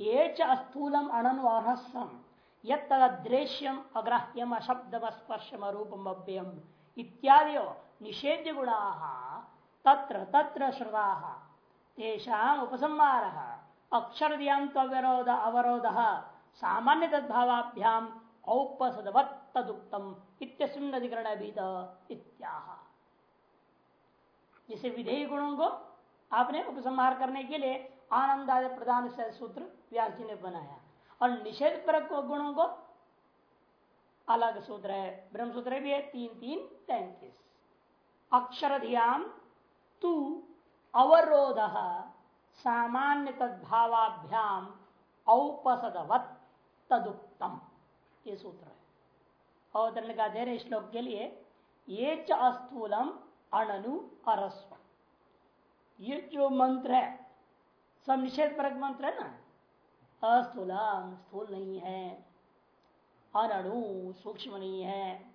ये चूलम अननुहस्म यद्रेश्यम अग्राह्यम, अशब्दम स्पर्शम रूपम अव्ययम इत्यादि निषेध्य गुणा तत्र तत्र श्रुता। तेषा उपसंहार अक्षर अवरोध अवरोध सामान्य तद्भावाभ्याम औपसदवत तदुक्तम इत्याह। जिसे विधेयी गुणों को आपने उपसंहार करने के लिए आनंद आदि प्रधान से सूत्र व्यास जी ने बनाया। और निषेध पर गुणों को अलग सूत्र है। ब्रह्म सूत्र भी है, तीन तीन, तैतीस। अक्षर ध्यान तू अवरोध सामान्य तद्भावाभ्याम औपसदवत तदुक्तम। ये सूत्र है। अवतरण का रहे श्लोक के लिए, ये चूलम अणनु अरस्व। ये जो मंत्र है, सब निषेध परक मंत्र है ना? अस्थूलम स्थूल नहीं है। अणु सूक्ष्म नहीं है।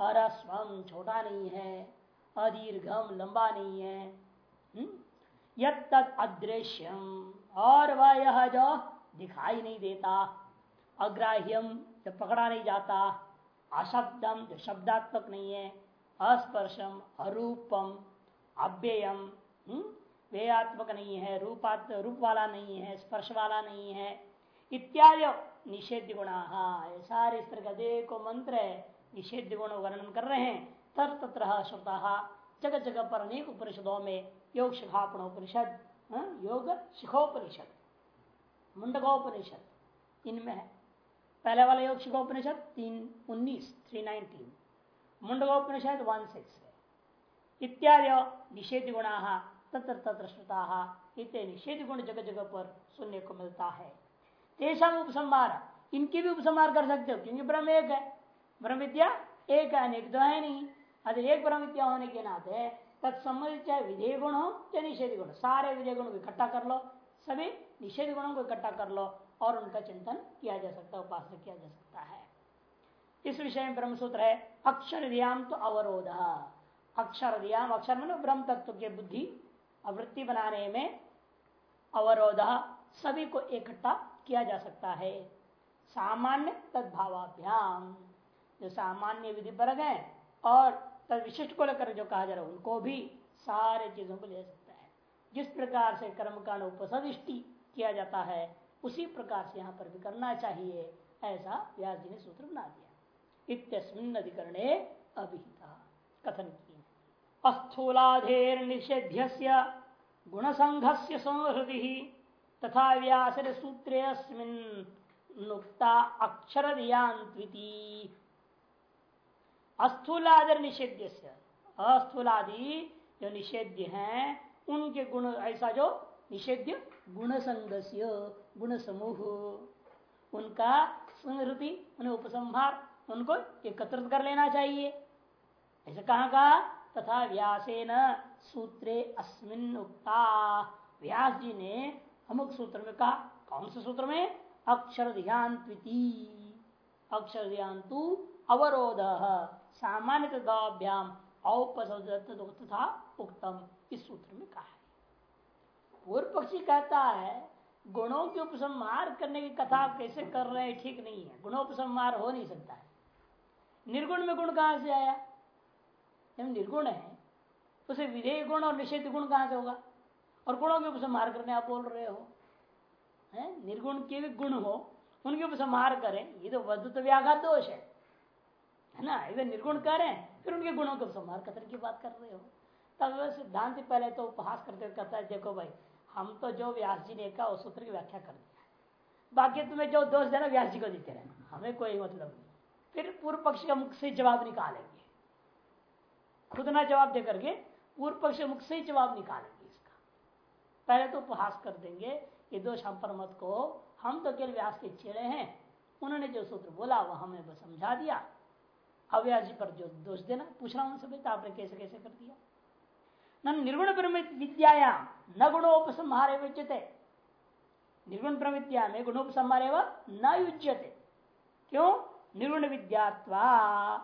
अरस्वम छोटा नहीं है। अदीर्घम लंबा नहीं है। हम्म? यद अदृश्यम और वह यह जो दिखाई नहीं देता अग्राह्यम जो पकड़ा नहीं जाता अशब्दम जो शब्दात्मक नहीं है अस्पर्शम अरूपम अव्ययम व्ययात्मक नहीं है, रूपात् रूप वाला नहीं है स्पर्श वाला नहीं है, इत्यादि निषेध गुण सारे इस तरह का देखो मंत्र है, निषेध गुण वर्णन कर रहे हैं। तर तत्र श्रुता जगह जगह पर अनेक उपनिषदों में योग शिखापण उपनिषद हाँ? योग शिखोपनिषद, मुंडकोपनिषद इनमें है। पहले वाला योग शिखोपनिषद, तीन, उन्नीस three nineteen Mundakopanishad one six इत्यादि निषेध गुणा तत्र श्रुता इतने निषेध गुण जगह जगह पर सुनने को मिलता है। तेषा उपसंहार, इनके भी उपसंहार कर सकते हो, क्योंकि ब्रह्म एक है। ब्रह्म विद्या एक है, अनेक तो है नहीं। अरे एक ब्रह्म विद्या होने के नाते तत्संबंधित चाहे विधेय गुण हो या निषेध गुण, सारे विधेय गुणों को इकट्ठा कर लो, सभी निषेध गुणों को इकट्ठा कर लो, और उनका चिंतन किया जा सकता है, उपासना किया जा सकता है। इस विषय में ब्रह्मसूत्र है अक्षर दियाम तो अवरोध। अक्षर दियाम अक्षर मन ब्रह्म तत्व के बुद्धि आवृत्ति बनाने में अवरोध सभी को इकट्ठा किया जा सकता है। सामान्य तद्भावाभ्याम, जो सामान्य विधि पर है और तद विशिष्ट को लेकर जो कहा जा रहा है, उनको भी सारे चीज़ों को ले सकता है। जिस प्रकार से कर्म का उपसदिष्टि किया जाता है, उसी प्रकार से यहाँ पर भी करना चाहिए, ऐसा व्यास जी ने सूत्र बना दिया। इत्यस्मिन अधिकरणे अभिहिता, कथन किए। अस्थूलाधेर निषेध्य गुण संघ से संहृति तथा व्यास सूत्रे नुक्ता अक्षर अस्थूलादर निषेध्य अस्थूलादि जो निषेध्य हैं, उनके गुण, ऐसा जो निषेध्य गुण संघ गुण समूह उनका संहृति, उन्हें उपसंहार, उनको एकत्रित कर लेना चाहिए। ऐसे कहा कहा? तथा व्यासे न सूत्रे अस्मिन उक्ता। व्यास जी ने अमुक सूत्र में कहा, कौन से सूत्र में? अक्षर ध्यान अक्षर ध्यान अवरोध। सामान्य तदाभ्याम तथा उक्तम। इस सूत्र में कहा है। पूर्व पक्षी कहता है, गुणों के उपसंहार करने की कथा कैसे कर रहे हैं, ठीक नहीं है। गुणोपसंहार हो नहीं सकता है। निर्गुण में गुण कहाँ से आया? निर्गुण है। उसे विधेय गुण और निषेध गुण कहाँ से होगा? और गुणों के उपसंहार करने आप बोल रहे हो। है? निर्गुण के भी गुण हो, उनके उपसंहार करें, ये तो वधुत व्याघात दोष है। है ना? इधर निर्गुण करें फिर उनके गुणों के उपसंहार कथन की बात कर रहे हो। तब सिद्धांत पहले तो उपहास करते कहता है, देखो भाई, हम तो जो व्यास जी ने कहा, उस सूत्र की व्याख्या कर दिया। बाकी तुम्हें जो दोष देना, व्यास जी को देते रहना। हमें कोई मतलब नहीं। फिर पूर्व पक्ष का मुख से जवाब निकालेंगे। खुद ना जवाब दे करके पूर्व पक्ष मुख से ही जवाब निकालेंगे इसका। पहले तो उपहास कर देंगे ये दोष हम पर मत को हम तो केवल व्यास के चेड़े हैं। उन्होंने जो सूत्र बोला, वह हमें बस समझा दिया। अव्यास जी पर जो दोष देना पूछ रहा उनसे बेटा आपने कैसे कैसे कर दिया? न निर्गुण प्रमित विद्याया, न गुणोपसंहारे विच्यते निर्गुण प्रमित्या में गुणोपसंहारे व न युज्यते क्यों? निर्गुण विद्यात्वा।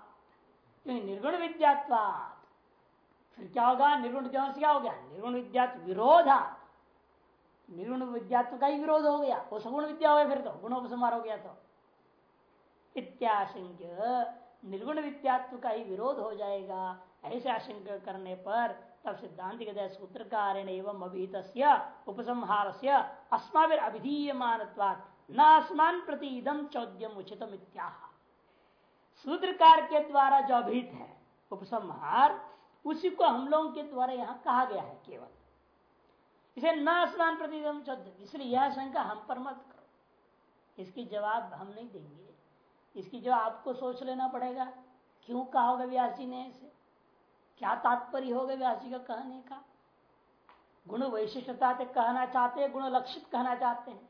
क्योंकि निर्गुण विद्यात्वा। क्या होगा निर्गुण से क्या हो गया? निर्गुण विद्या विरोधा निर्गुण विद्यात्व का ही विरोध हो गया। वो सगुण विद्या हो गया फिर तो गुणोपसमार हो गया तो। इत्याशंक्य निर्गुण विद्यात्व का ही विरोध हो जाएगा। ऐसे आशंका करने पर तब सिद्धांत के सूत्रकार एवं अभिहित उपसंहार से अस्माविर अभिधीयमान न आसमान प्रति इदम चौद्यम उचित सूत्रकार के द्वारा जो अभिहित है, उपसंहार उसी को हम लोगों के द्वारा यहाँ कहा गया है केवल। इसे न आसमान प्रति इसलिए यह शंका हम पर मत करो। इसकी जवाब हम नहीं देंगे। इसकी जवाब आपको सोच लेना पड़ेगा, क्यों कहा होगा व्यास जी ने ऐसे क्या तात्पर्य होगा व्यास जी का कहने का? गुण वैशिष्टता कहना चाहते हैं, गुण लक्षित कहना चाहते हैं।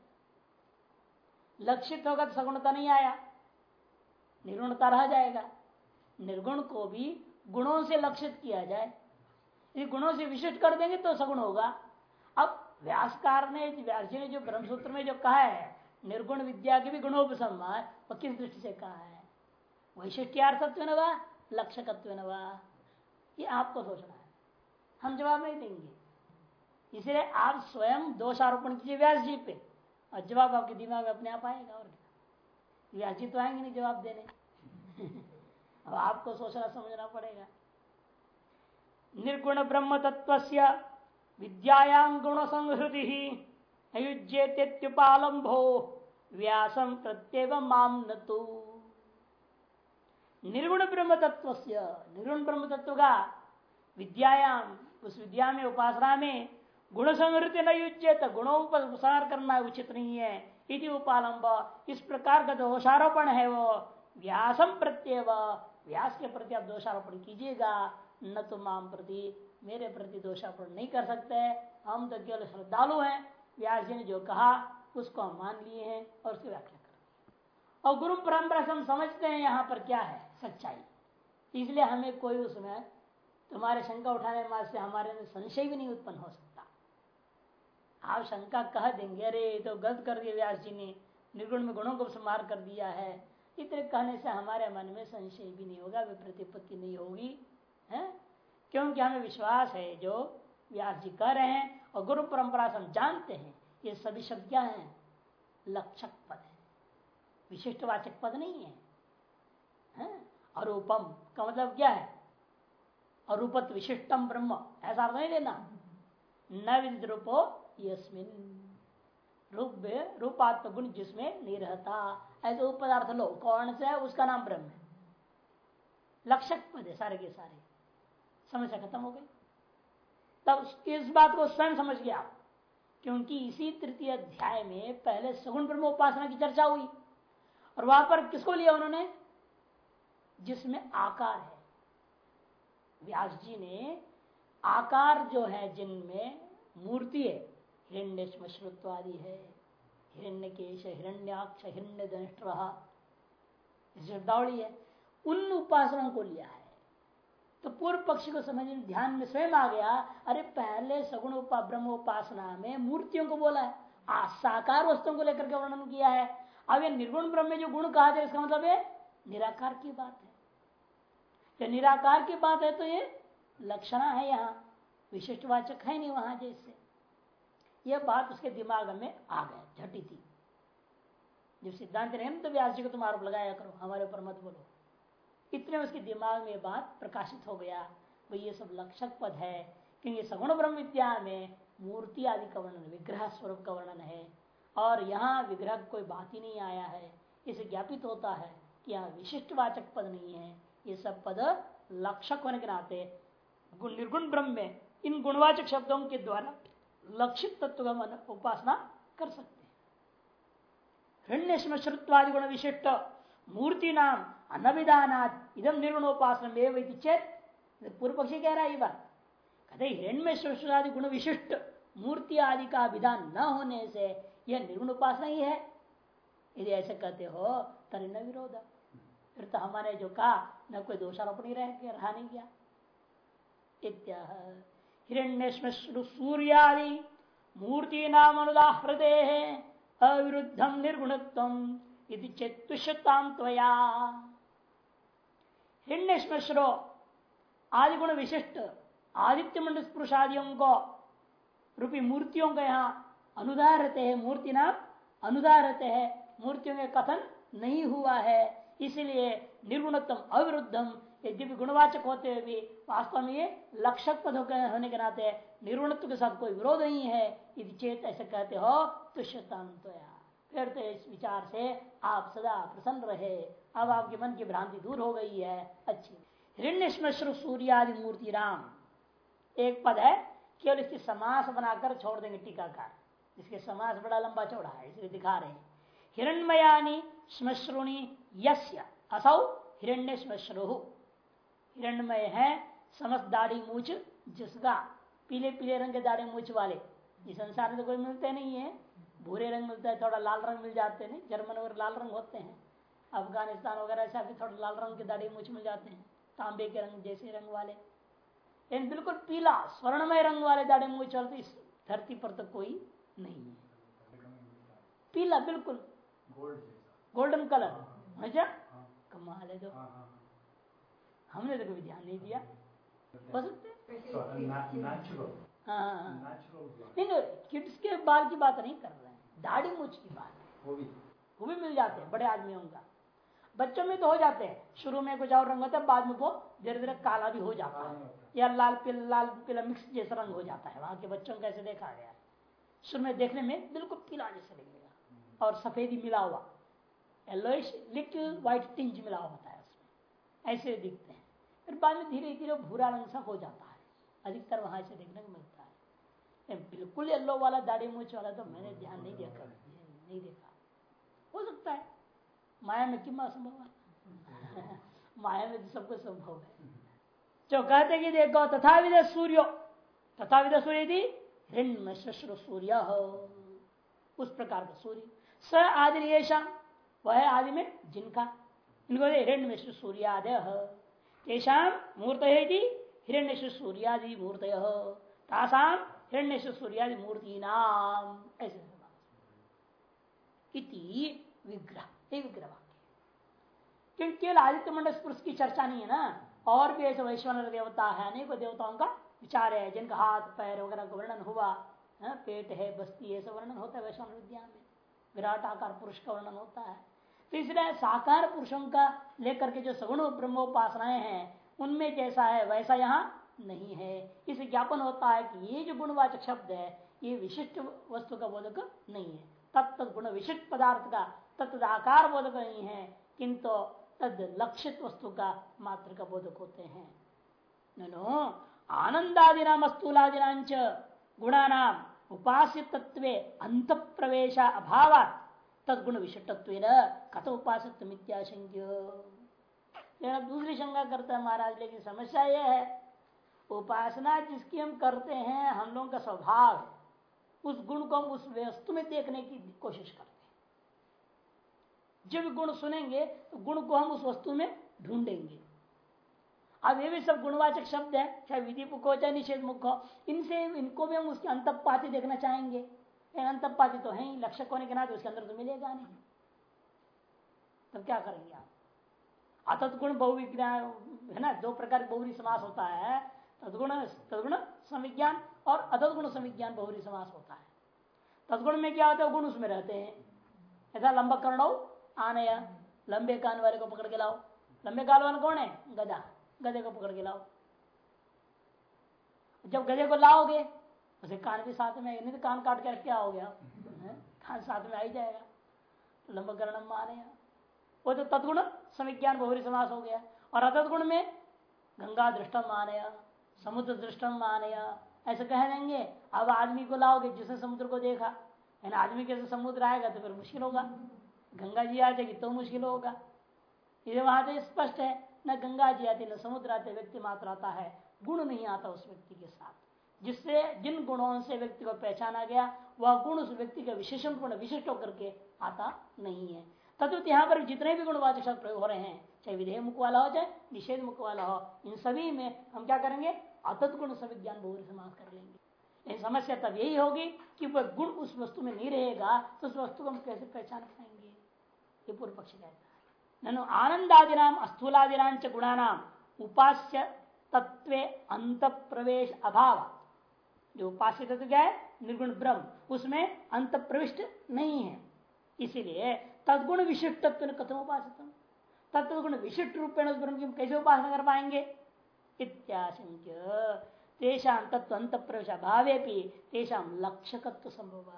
लक्षित होगा तो सगुणता नहीं आया। निर्गुणता रह जाएगा। निर्गुण को भी गुणों से लक्षित किया जाए। यदि गुणों से विशिष्ट कर देंगे तो सगुण होगा। अब व्यासकार ने, व्यास जी ने जो ब्रह्मसूत्र में जो कहा है, निर्गुण विद्या के भी गुणोपसम्मान वह किस दृष्टि से कहा है? वैशिष्ट्यार्थत्व न लक्षकत्व न ये आपको सोचना है। हम जवाब नहीं देंगे। इसलिए आप स्वयं दोषारोपण कीजिए व्यास जी पे, और जवाब आपके दिमाग में अपने आप आएगा और व्यास जी तो आएँगे नहीं जवाब देने। अब आपको सोचना समझना पड़ेगा। निर्गुण ब्रह्म तत्व विद्यायाम गुण संहृति अयुज्येत्युपालंभो व्यासम प्रत्येव माम न तो निर्गुण ब्रह्म तत्व निर्गुण ब्रह्म तत्व का विद्यायाम उस विद्या में, उपासना में गुण संवृत्ति न युज्यत गुणों पर प्रसार करना उचित नहीं है। यदि उपालंब इस प्रकार का दोषारोपण है वो। व्यासम प्रत्यय व्यास के प्रति आप दोषारोपण कीजिएगा, न तो माम प्रति, मेरे प्रति दोषारोपण नहीं कर सकते। हम तो केवल श्रद्धालु हैं। व्यास जी ने जो कहा, उसको हम मान लिए हैं और उसकी व्याख्या कर और गुरु परंपरा से हम समझते हैं यहाँ पर क्या है सच्चाई। इसलिए हमें कोई उसमें तुम्हारे शंका उठाने से हमारे में संशय भी नहीं उत्पन्न हो सकता। आप शंका कह देंगे, अरे तो गलत कर दिया व्यास जी ने। निर्गुण में गुणों को संहार कर दिया है। इतने कहने से हमारे मन में संशय भी नहीं होगा वे प्रतिपत्ति नहीं होगी है? क्योंकि हमें विश्वास है जो व्यास जी कह रहे हैं और गुरु परंपरा से हम जानते हैं ये सभी शब्द क्या है। लक्षक पद है। विशिष्टवाचक पद नहीं है, है? अरूपम का मतलब क्या है? अरूपत विशिष्टम ब्रह्म ऐसा अर्थ नहीं लेना। न रूपो यस्मिन। रूप रूपात्म गुण जिसमें नहीं रहता। ऐसे उपदार्थ लो कौन से है, उसका नाम ब्रह्म है। लक्षक पद है सारे के सारे। समस्या खत्म हो गई। तब इस बात को स्वयं समझ गया क्योंकि इसी तृतीय अध्याय में पहले सगुण ब्रह्म उपासना की चर्चा हुई। और वहाँ पर किसको लिया उन्होंने? जिसमें आकार है। व्यास जी ने आकार जो है जिनमें मूर्ति है, हिरण्य श्रुत्वादि है। हिरण्य केश हिरण्याक्ष हिरण्य दंष्ट्र शब्दावली है उन उपासनाओं को लिया है। तो पूर्व पक्षी को समझ ध्यान में स्वयं आ गया अरे पहले सगुण उपा ब्रह्म उपासना में मूर्तियों को बोला है आ, साकार वस्तुओं को लेकर के वर्णन किया है। अब ये निर्गुण ब्रह्म में जो गुण कहा जाए इसका मतलब है निराकार की बात है। तो निराकार की बात है तो ये लक्षणा है यहाँ विशिष्ट वाचक है नहीं वहाँ जैसे। यह बात उसके दिमाग में आ गया, झटी थी। जब सिद्धांत ने तो व्यास जी को तुम आरोप लगाया करो, हमारे ऊपर मत बोलो। इतने उसके दिमाग में बात प्रकाशित हो गया, भाई ये सब लक्षक पद है, क्योंकि सगुण ब्रह्म विद्या में मूर्ति आदि का वर्णन, विग्रह स्वरूप का वर्णन है, और यहाँ विग्रह कोई बात ही नहीं आया है, इसे ज्ञापित होता है कि यहाँ विशिष्ट वाचक पद नहीं है, ये सब पद लक्षक होने के नाते निर्गुण ब्रह्म में, इन गुणवाचक शब्दों के द्वारा लक्षित तत्व का उपासना कर सकते हैं। हिरण्य श्रुत्वादि गुण विशिष्ट मूर्ति नाम अनविधानात इदम निर्गुणोपासन चेत पूर्व पक्षी कह रहा है ये बात कहते हिरण्य श्रुत्वादि गुण विशिष्ट मूर्ति आदि का विधान न होने से यह निर्गुण उपासना ही है। यदि ऐसे कहते हो, तरी न विरोध। फिर तो हमारे जो कहा, न कोई दोषारोपण रह रहा नहीं गया। इत्या हिरण्य सूर्यादि मूर्ति नाम अनुदाहृदे अविरुद्धम निर्गुणत्व चेतुषताम त्वया। हिरण्यश्मश्रो आदि गुण विशिष्ट आदित्य मंडल पुरुषादियों को रूपी मूर्तियों का यहाँ अनुदारते है मूर्ति नाम अनुदारते है मूर्तियों के कथन नहीं हुआ है। इसलिए निर्गुणत्म अविरुद्धम यद्यपि गुणवाचक होते हुए भी वास्तव में ये लक्षक पद होने के नाते निर्गुणत्व के साथ कोई विरोध नहीं है। यदि चेत ऐसे कहते हो तो शतांतया। फिर तो इस विचार से आप सदा प्रसन्न रहे। अब आपके मन की भ्रांति दूर हो गई है। अच्छी। हिरण्य सूर्यादि मूर्ति राम एक पद है, केवल इसकी समास बनाकर छोड़ देंगे टीकाकार। इसके समास बड़ा लंबा चौड़ा है, इसलिए दिखा रहे हैं। हिरणमयानी श्मश्रुणी यस्य असौ हिरण्य श्मश्रु हिरणमय है समस्त दाढ़ी मूछ जिसका पीले पीले रंग के दाढ़ी मूछ वाले। इस संसार में तो कोई मिलते नहीं है। भूरे रंग मिलता है थोड़ा लाल रंग मिल जाते हैं। जर्मन वगैरह लाल रंग होते हैं। अफ़गानिस्तान वगैरह ऐसा भी थोड़ा लाल रंग के दाढ़ी मूछ मिल जाते हैं। तांबे के रंग जैसे रंग वाले। लेकिन बिल्कुल पीला स्वर्णमय रंग वाले दाढ़ी मूछ वाले इस धरती पर तो कोई नहीं है। पीला बिल्कुल। Golden colour. अच्छा? कमाल है तो हमने तो कभी ध्यान नहीं दिया। हो? सकते हाँ। नहीं किड्स के बाल की बात नहीं कर रहे हैं। दाढ़ी मूछ की बात है। वो भी। मिल जाते हैं बड़े आदमियों का बच्चों में तो हो जाते हैं। शुरू में कुछ और रंग होता है बाद में वो धीरे धीरे काला भी हो जाता है। या लाल पीला लाल पीला मिक्स जैसा रंग हो जाता है। वहाँ के बच्चों को ऐसे देखा गया शुरू में देखने में बिल्कुल पीला जैसे लगेगा। और सफेदी मिला हुआ। येलोइश लिटिल व्हाइट टिंज मिला हुआ होता है उसमें। ऐसे दिखते फिर बाद में धीरे धीरे भूरा रंग सा हो जाता है। अधिकतर वहाँ से देखने को मिलता है। बिल्कुल येल्लो वाला, दाढ़ी मूछ वाला तो मैंने ध्यान नहीं दिया कभी, नहीं देखा। हो सकता है। माया में क्यों असंभव है? माया में तो सब कुछ संभव है। जो कहते कि देखो तथा विद सूर्यो तथा विद सूर्य थी हिरण शश्रु सूर्य हो। उस प्रकार का सूर्य। स आदि वह आदि में जिनका? इनको हिरण्य मिश्र सूर्यादय। तेषाम मूर्त हिरण्य सूर्यादि मूर्त तासाम हिरण्य सूर्यादि मूर्ति नाम ऐसे विग्रह। विग्रह क्योंकि केवल आदित्य मंडल पुरुष की चर्चा नहीं है ना? और भी ऐसे वैश्वनर देवता है, अनेक देवताओं का विचार है, जिनका हाथ, पैर वगैरह का वर्णन हुआ, है, पेट है, बस्ती है सब वर्णन होता है वैश्वान विद्या में। विराट आकार पुरुष का वर्णन होता है। तो इसलिए साकार पुरुषों का लेकर के जो सगुण ब्रह्मोपासनाएँ हैं, उनमें जैसा है वैसा यहाँ नहीं है। इस ज्ञापन होता है कि ये जो गुणवाचक शब्द है, ये विशिष्ट वस्तु का बोधक नहीं है। तत्त गुण विशिष्ट पदार्थ का तत्द आकार बोधक नहीं है, किंतु तद लक्षित वस्तु का मात्र का बोधक होते हैं। नो आनंदादिनाम स्थूलादिनाच गुणानाम उपास्य तत्व अंत प्रवेश अभाव तदगुण विशिष्टत्व कथ उपासित दूसरी शंका करता है महाराज लेकिन समस्या यह है, उपासना जिसकी हम करते हैं, हम लोगों का स्वभाव है, उस गुण को हम उस वस्तु में देखने की कोशिश करते हैं। जब गुण सुनेंगे तो गुण को हम उस वस्तु में ढूंढेंगे। अब ये भी सब गुणवाचक शब्द है, चाहे विधि मुख हो, चाहे निषेध मुख हो, इनसे इनको भी हम उसके अंतपाती देखना चाहेंगे। अंतपाती तो है ही, लक्षक होने के नाते उसके अंदर तो मिलेगा नहीं। तब क्या करेंगे आप? अतत गुण बहुविज्ञान, है ना? दो प्रकार बहुरी समास होता है, तदगुण तदगुण संविज्ञान और अतत गुण संविज्ञान बहुरी समास होता है। तदगुण में क्या होता है? गुण उसमें रहते हैं। ऐसा लंबा कर्ण आने लंबे कान वाले को पकड़ के लाओ। लंबे कान वाले कौन है? गदा गधे को पकड़ के लाओ। जब गधे को लाओगे उसे कान भी साथ में, नहीं तो कान काट कर क्या हो गया? कान साथ में आ ही जाएगा। लंबा कर्ण माने। वो तो तत्गुण समिज्ञान बहुरी समास हो गया। और अतगुण में गंगा दृष्टम मानया समुद्र दृष्टम मानया ऐसे कह देंगे, अब आदमी को लाओगे, जिसने समुद्र को देखा, यानी आदमी कैसे समुद्र आएगा तो फिर मुश्किल होगा। गंगा जी आ जाएगी तो मुश्किल होगा। ये वहाँ तो स्पष्ट है। न गंगा जी आती, न समुद्र आते, व्यक्ति मात्र आता है। गुण नहीं आता उस व्यक्ति के साथ। जिससे जिन गुणों से व्यक्ति को पहचाना गया, वह गुण उस व्यक्ति का विशेषण गुण विशिष्ट होकर के आता नहीं है। तद्वत यहाँ पर जितने भी गुणवाचक शब्द प्रयोग हो रहे हैं, चाहे विधेय मुख वाला हो, चाहे निषेध मुख वाला हो, इन सभी में हम क्या करेंगे? अतत गुण सविज्ञान बहुरी समाज कर लेंगे। समस्या तब यही होगी कि वह गुण उस वस्तु में नहीं रहेगा तो उस वस्तु को हम कैसे पहचान पाएँगे? ये पूर्व पक्ष कहता है। ननु आनंदादिनाम अस्थूलादिनाम च गुणानाम, उपास्य तत्व अंत प्रवेश अभाव। जो उपास्य तत्व क्या है, निर्गुण ब्रह्म, उसमें अंत प्रविष्ट नहीं है। इसीलिए तदगुण विशिष्ट तत्व कथम उपासित तत्गुण विशिष्ट रूपेण उस ब्रह्म की कैसे उपासना कर पाएँगे? इत्याशंक्य। तेषा तत्व अंत प्रवेश अभावे भी तेषा लक्षकत्व संभव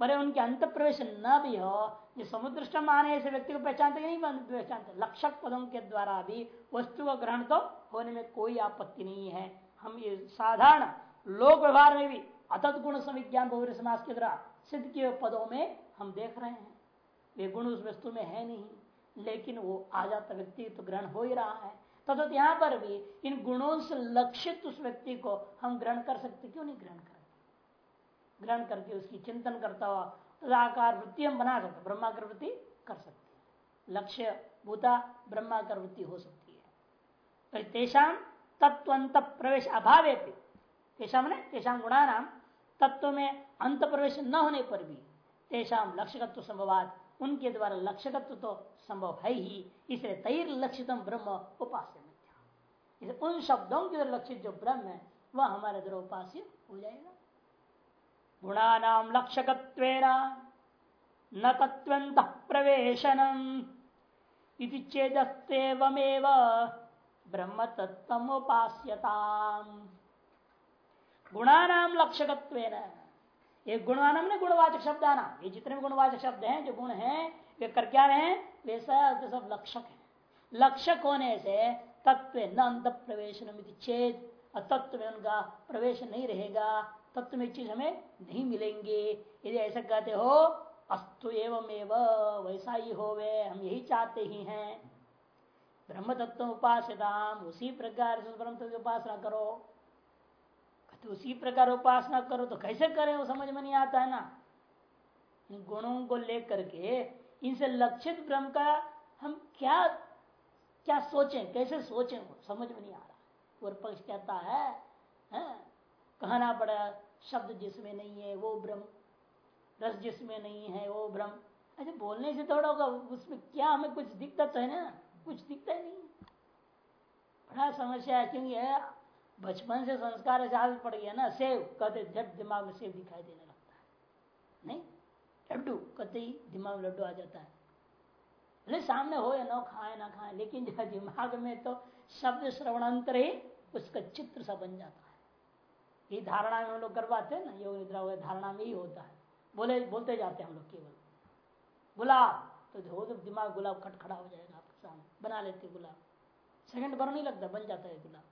बड़े उनके अंत प्रवेश न भी हो जो समुद्र आने से व्यक्ति को पहचानते नहीं पहचानते। लक्षक पदों के द्वारा भी वस्तु का ग्रहण तो होने में कोई आपत्ति नहीं है। हम ये साधारण लोक व्यवहार में भी अतत गुण सविज्ञान बहुरी समाज के द्वारा सिद्ध किए पदों में हम देख रहे हैं। वे गुण उस वस्तु में है नहीं, लेकिन वो आ जाता व्यक्ति तो ग्रहण हो ही रहा है। तथा तो तो यहाँ पर भी इन गुणों से लक्षित उस व्यक्ति को हम ग्रहण कर सकते, क्यों नहीं ग्रहण करते ग्रहण करके उसकी चिंतन करता हुआ तदाकार वृत्ति हम बना सकते, ब्रह्माकर वृत्ति कर सकते लक्ष्य, भूता, ब्रह्माकर वृत्ति हो सकती है। तेषाम तत्व प्रवेश अभाव तेषाम गुणा नाम तत्व में अंत प्रवेश न होने पर भी तेषाम लक्ष्यत्व संभवाद उनके द्वारा लक्ष्यत्व तो संभव है ही। इसलिए तैर लक्षितम ब्रह्म उपास्य उन शब्दों के लक्षित जो ब्रह्म है, वह हमारे द्वारा उपास्य हो जाएगा। गुणानाम लक्षक न तत्व प्रवेशनम ब्रह्म तत्व उपास्यता गुणानाम लक्षक ये गुणानाम ने गुणवाचक शब्द आना ये जितने भी गुणवाचक शब्द हैं, जो गुण हैं, वे कर क्या रहे वे सब सब लक्षक है। लक्षक होने से तत्व न अंत प्रवेश छेद तत्व में उनका प्रवेश नहीं रहेगा। तत्व में चीज़ हमें नहीं मिलेंगे। यदि ऐसा कहते हो, अस्तु एवं एवं वैसा ही हो वे हम यही चाहते ही हैं। ब्रह्म तत्व उपासदाम उसी प्रकार से ब्रह्म तत्व उपासना करो। तो उसी प्रकार उपासना करो तो कैसे करें वो समझ में नहीं आता है ना? इन गुणों को लेकर के इनसे लक्षित ब्रह्म का हम क्या क्या सोचें कैसे सोचें वो समझ में नहीं आ रहा। पूर्व पक्ष कहता है, है कहना पड़ा शब्द जिसमें नहीं है वो ब्रह्म रस जिसमें नहीं है वो ब्रह्म। अच्छा बोलने से थोड़ा होगा उसमें क्या हमें कुछ दिक्कत है ना? कुछ दिखता ही नहीं। बड़ा समस्या है, क्योंकि बचपन से संस्कार ऐसा पड़ गया ना, सेव कहते झट दिमाग में सेव दिखाई देने लगता है। नहीं? लड्डू कहते ही दिमाग में लड्डू आ जाता है। भले सामने हो या ना खाए ना खाए, लेकिन दिमाग में तो शब्द श्रवणांतर ही उसका चित्र सा बन जाता है। ये धारणा में हम लोग करवाते हैं ना, योग निद्रा वगैरह, धारणा में ही होता है। बोले, बोलते जाते हैं हम लोग केवल। गुलाब तो तो दिमाग गुलाब खटखड़ा हो जाएगा। सामने बना लेते गुलाब। सेकंड भर नहीं लगता, बन जाता है गुलाब।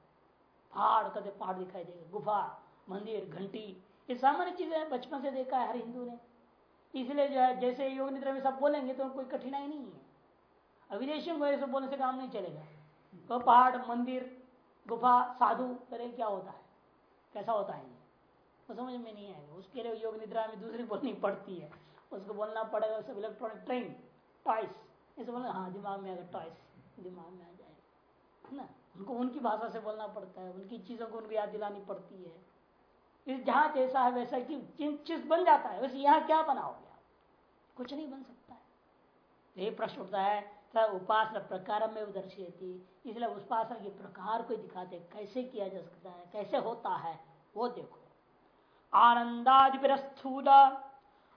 पहाड़, कदे पहाड़ दिखाई देगा, गुफा, मंदिर, घंटी, ये सामान्य चीज़ें बचपन से देखा है हर हिंदू ने। इसलिए जो है, जैसे योग निद्रा में सब बोलेंगे तो कोई कठिनाई नहीं है। विदेशियों को ऐसे बोलने से काम नहीं चलेगा। तो पहाड़, मंदिर, गुफा, साधु करे क्या होता है? कैसा होता है तो समझ में नहीं आएगा। उसके लिए योग निद्रा में दूसरी बोलनी पड़ती है। उसको बोलना पड़ेगा सब इलेक्ट्रॉनिक ट्रेन टॉयस ऐसे बोलना हाँ दिमाग में अगर टॉयस दिमाग में आ जाएगा, है ना? उनको उनकी भाषा से बोलना पड़ता है, उनकी चीज़ों को उनको याद दिलानी पड़ती है। इस जहाँ जैसा है वैसा की चीज़ बन जाता है वैसे यहाँ क्या बनाओगे आप? कुछ नहीं बन सकता है। तो ये प्रश्न उठता है उपासना प्रकार में दर्शेती इसलिए उपासना के प्रकार को दिखाते कैसे किया जा सकता है, कैसे होता है, वो देखो। आनंदादिस्थूल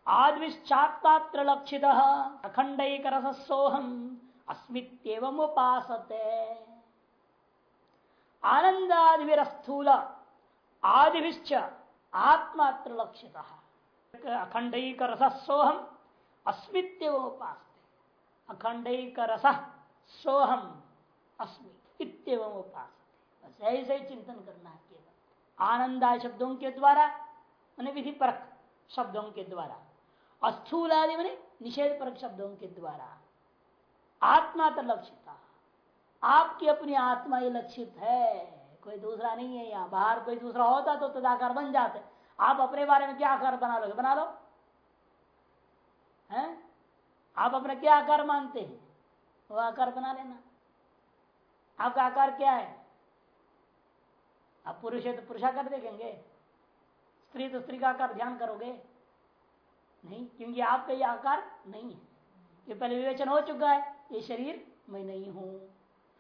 आदिश्चात्मात्र लक्षित अखंड रसोहम अस्मित्यव उपासते आनंदादिस्थूल आदिश्च आत्मात्र लक्षित अखंड रसोहम अस्मित्यव उपास अखंड रस सोहम अस्मि इतम उपास बस ऐसे ही चिंतन करना है केवल। आनंदाय शब्दों के द्वारा मैंने विधि परक शब्दों के द्वारा। अस्थूल आदि मैंने निषेध परक शब्दों के द्वारा। आत्मा तो लक्षिता आपकी अपनी आत्मा ये लक्षित है। कोई दूसरा नहीं है यहाँ। बाहर कोई दूसरा होता तो तदाकार बन जाते। आप अपने बारे में क्या आकार बना लोगे? बना लो। है? आप अपना क्या आकार मानते हैं? वो आकार बना लेना। आपका आकार क्या है? आप पुरुष है तो पुरुषाकार देखेंगे। स्त्री तो स्त्री का आकार ध्यान करोगे। नहीं, क्योंकि आपका ये आकार नहीं है। ये पहले विवेचन हो चुका है, ये शरीर, मैं नहीं हूँ।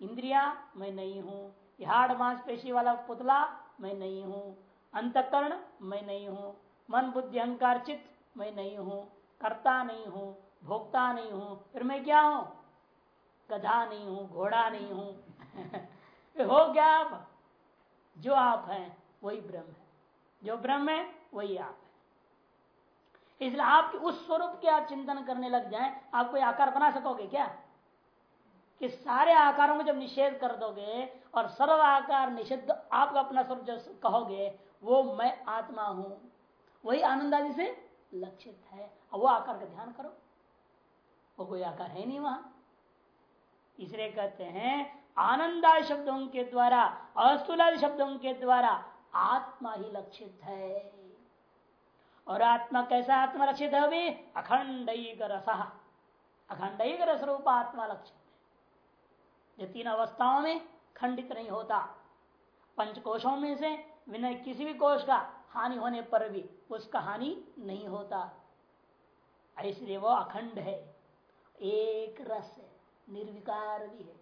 इंद्रिया, मैं नहीं हूँ। ये हाड़, मांस, पेशी वाला पुतला, मैं नहीं हूँ। अंतकरण, मैं नहीं हूँ। मन, बुद्धि, अहंकार, चित्त, मैं नहीं हूँ। करता नहीं हूँ, भोक्ता नहीं हूँ। फिर मैं क्या हूँ? गधा नहीं हूँ, घोड़ा नहीं हूँ। हो गया आप। जो आप हैं, वही ब्रह्म है। जो ब्रह्म है, वही आप। इसलिए आपके उस स्वरूप के आप चिंतन करने लग जाएँ, आप कोई आकार बना सकोगे क्या? कि सारे आकारों को जब निषेध कर दोगे और सर्व आकार निषिद्ध आपका अपना स्वरूप जो कहोगे, वो मैं आत्मा हूँ। वही आनंद आदि से लक्षित है। वो आकार का ध्यान करो। वो कोई आकार है नहीं वहाँ। इसलिए कहते हैं आनंदाय शब्दों के द्वारा अस्तुलादि शब्दों के द्वारा आत्मा ही लक्षित है। और आत्मा कैसा आत्मा लक्षित है अभी? अखंड रस अखंड रस रूप आत्मा लक्षित जो तीन अवस्थाओं में खंडित नहीं होता। पंच कोशों में से विनय किसी भी कोष का हानि होने पर भी उसका हानि नहीं होता। इसलिए वो अखंड है। एक रस है, निर्विकार भी है।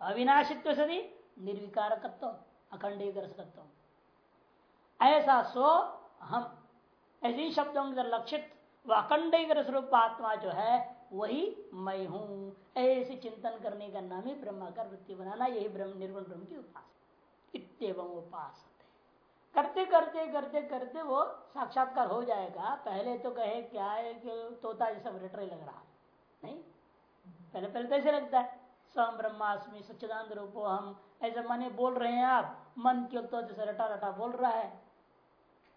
अविनाशित्व सदी निर्विकारकत्व अखंड एक रसकत्व ऐसा सो हम ऐसे ही शब्दों के लक्षित व अखंड स्वरूप आत्मा जो है, वही मैं हूँ। ऐसे चिंतन करने का नाम ही ब्रह्माकार वृत्ति बनाना, यही ब्रह्म, निर्गुण ब्रह्म की उपास इतम उपास करते करते करते करते वो साक्षात्कार हो जाएगा। पहले तो कहे, क्या है कि तोता जैसा रटरे लग रहा? नहीं। पहले पहले तो ऐसे लगता है। स्वयं ब्रह्मास्मि, सच्चिदानंद रूपो हम ऐसे मने बोल रहे हैं आप। मन क्यों तो जैसे रटा रटा बोल रहा है।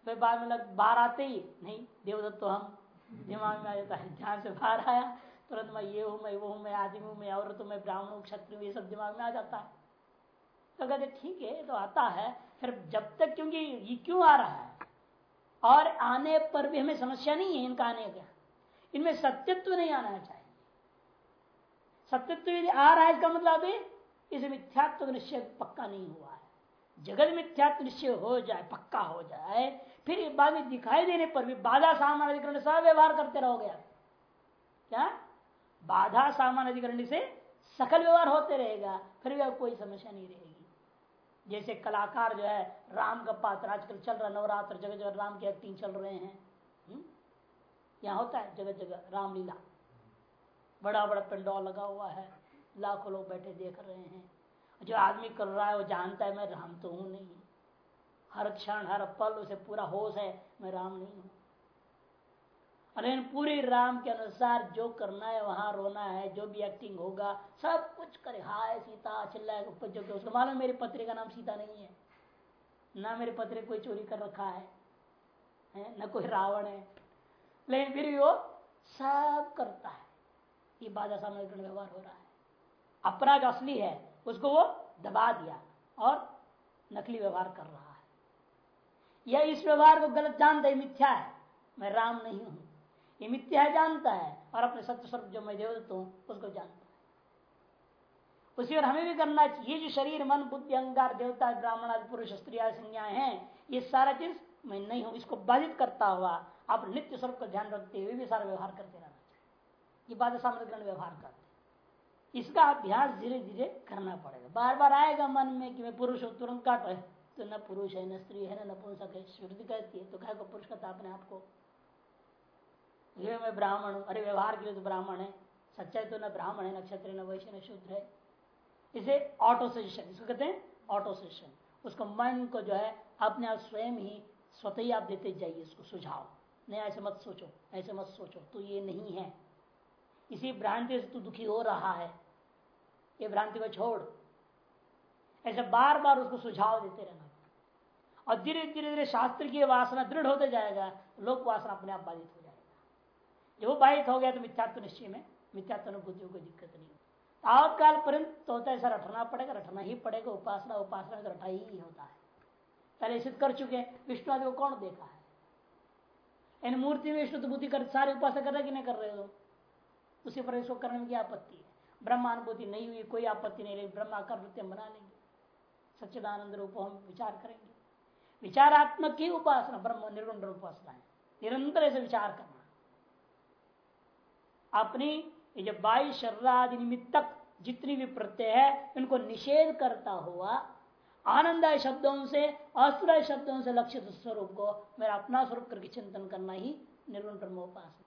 फिर बाद में लग बाहर आते ही, नहीं, देवदत्त तो हम दिमाग में आ जाता है, ध्यान से बाहर आया, तुरंत मैं ये हूँ, मैं वो हूँ, मैं आदमी हूँ, मैं औरत हूँ, मैं ब्राह्मण हूँ, क्षत्रिय ये सब दिमाग में आ जाता है। तो कहते, ठीक है तो आता है, फिर जब तक क्योंकि ये क्यों आ रहा है? और आने पर भी हमें समस्या नहीं है इनका आने का। इनमें सत्यत्व नहीं आना चाहिए। सत्यत्व यदि आ रहा है, इसका मतलब इस मिथ्यात्व निश्चय पक्का नहीं हुआ है। जगत मिथ्यात्व निश्चय हो जाए, पक्का हो जाए फिर में दिखाई देने पर भी बाधा सामान अधिकरण से व्यवहार करते रहोगे आप। क्या? बाधा सामान अधिकरण से सकल व्यवहार होते रहेगा, फिर भी कोई समस्या नहीं रहेगी। जैसे कलाकार जो है, राम का पात्र आजकल चल रहा नवरात्र जगह जगह राम की एक्टिंग चल रहे हैं। हम्म? यहाँ होता है? जगह जगह रामलीला। बड़ा बड़ा पेंडॉल लगा हुआ है, लाखों लोग बैठे देख रहे हैं। जो आदमी कर रहा है, वो जानता है, मैं राम तो हूँ नहीं। हर क्षण हर पल उसे पूरा होश है मैं राम नहीं हूँ। लेकिन पूरे राम के अनुसार जो करना है वहाँ रोना है जो भी एक्टिंग होगा सब कुछ करे। हाय सीता चिल्लाए जो उसको मालूम मेरे पत्रे का नाम सीता नहीं है। ना मेरे पत्रे कोई चोरी कर रखा है, है न कोई रावण है। लेकिन फिर भी वो सब करता है। ये बाधा सामने व्यवहार हो रहा है। अपना जो असली है उसको वो दबा दिया और नकली व्यवहार कर रहा है। यह इस व्यवहार को गलत जानता है मिथ्या है। मैं राम नहीं हूँ। ये मिथ्या जानता है, और अपने सत्य स्वरूप जो मैं देवदत्त हूँ, उसको जानता है। उसी और हमें भी करना चाहिए जो शरीर, मन, बुद्धि अंगार देवता, ब्राह्मण आदि, पुरुष स्त्रिया संज्ञाएँ हैं, ये सारा चीज़ मैं नहीं हूँ। इसको बाधित करता हुआ आप नित्य स्वरूप का ध्यान रखते हुए भी सारा व्यवहार करते रहना चाहिए। ये बात सामने ग्रहण व्यवहार करते इसका अभ्यास धीरे धीरे करना पड़ेगा। बार बार आएगा मन में कि मैं पुरुष हूँ, तुरंत काट। तो न पुरुष है, न स्त्री है, न नपुंसक है श्रुति कहती है। तो कह को पुरुष कहता अपने आप को? मैं ब्राह्मण हूँ। अरे व्यवहार के लिए तो ब्राह्मण है। सच्चाई तो न ब्राह्मण है नक्षत्र न वैश्य, न शुद्ध है। इसे ऑटो सजेशन इसको कहते हैं ऑटो सजेशन उसको मन को जो है, अपने आप स्वयं ही स्वतः ही आप देते जाइए उसको, सुझाव। नहीं, ऐसे मत सोचो, ऐसे मत सोचो तो ये नहीं है। इसी भ्रांति से तू दुखी हो रहा है। ये भ्रांति को छोड़। ऐसे बार बार उसको सुझाव देते रहना। और धीरे धीरे धीरे शास्त्र की वासना दृढ़ होते जाएगा, लोक वासना अपने आप बाधित हो जाएगा। जब वो बाधित हो गया तो मिथ्यात्व निश्चय में, मिथ्यात्व अनुभूतियों कोई दिक्कत नहीं तावत्काल पर्यंत तो होता है ऐसा रटना पड़ेगा, रटना ही पड़ेगा, उपासना उपासना तो रटा ही होता है। पहले सिद्ध कर चुके हैं, विष्णु आदि को कौन देखा है? इन मूर्ति में विष्णु बुद्धि कर, सारे उपासना कर रहे कि नहीं कर रहे हो उसी पर इसको करने में आपत्ति है? ब्रह्मानुभूति नहीं हुई, कोई आपत्ति नहीं रही, ब्रह्माकार हम बना लेंगे। सच्चिदानंद रूप हम विचार करेंगे। विचारात्मक की उपासना, ब्रह्म निर्गुण उपासना है निरंतर ऐसे विचार करना। अपनी ये जो बाई शर्रादि निमित्तक जितनी भी प्रत्यय है उनको निषेध करता हुआ आनंदाय शब्दों से अस्त्राय शब्दों से लक्षित स्वरूप को मेरा अपना स्वरूप करके चिंतन करना ही निर्गुण ब्रह्मोपास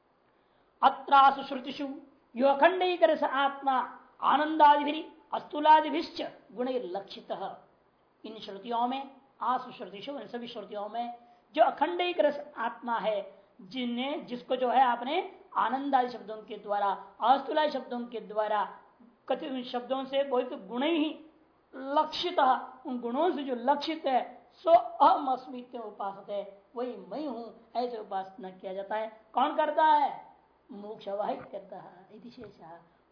अत्रासु श्रुतिषु, यो अखंड आत्मा आनंदादि अस्तुलादि गुण लक्षित। इन श्रुतियों में, आसु श्रुतिषु सभी श्रुतियों में जो अखंड आत्मा है, जिन्हें, जिसको जो है आपने आनंदादि शब्दों के द्वारा अस्तुलाय शब्दों के द्वारा, कथित शब्दों से बहुत गुण ही लक्षित, उन गुणों से जो लक्षित है, सो अहम अस्मित उपास है। वही मैं हूँ, ऐसे उपासना किया जाता है। कौन करता है? मोक्ष वाहित करता है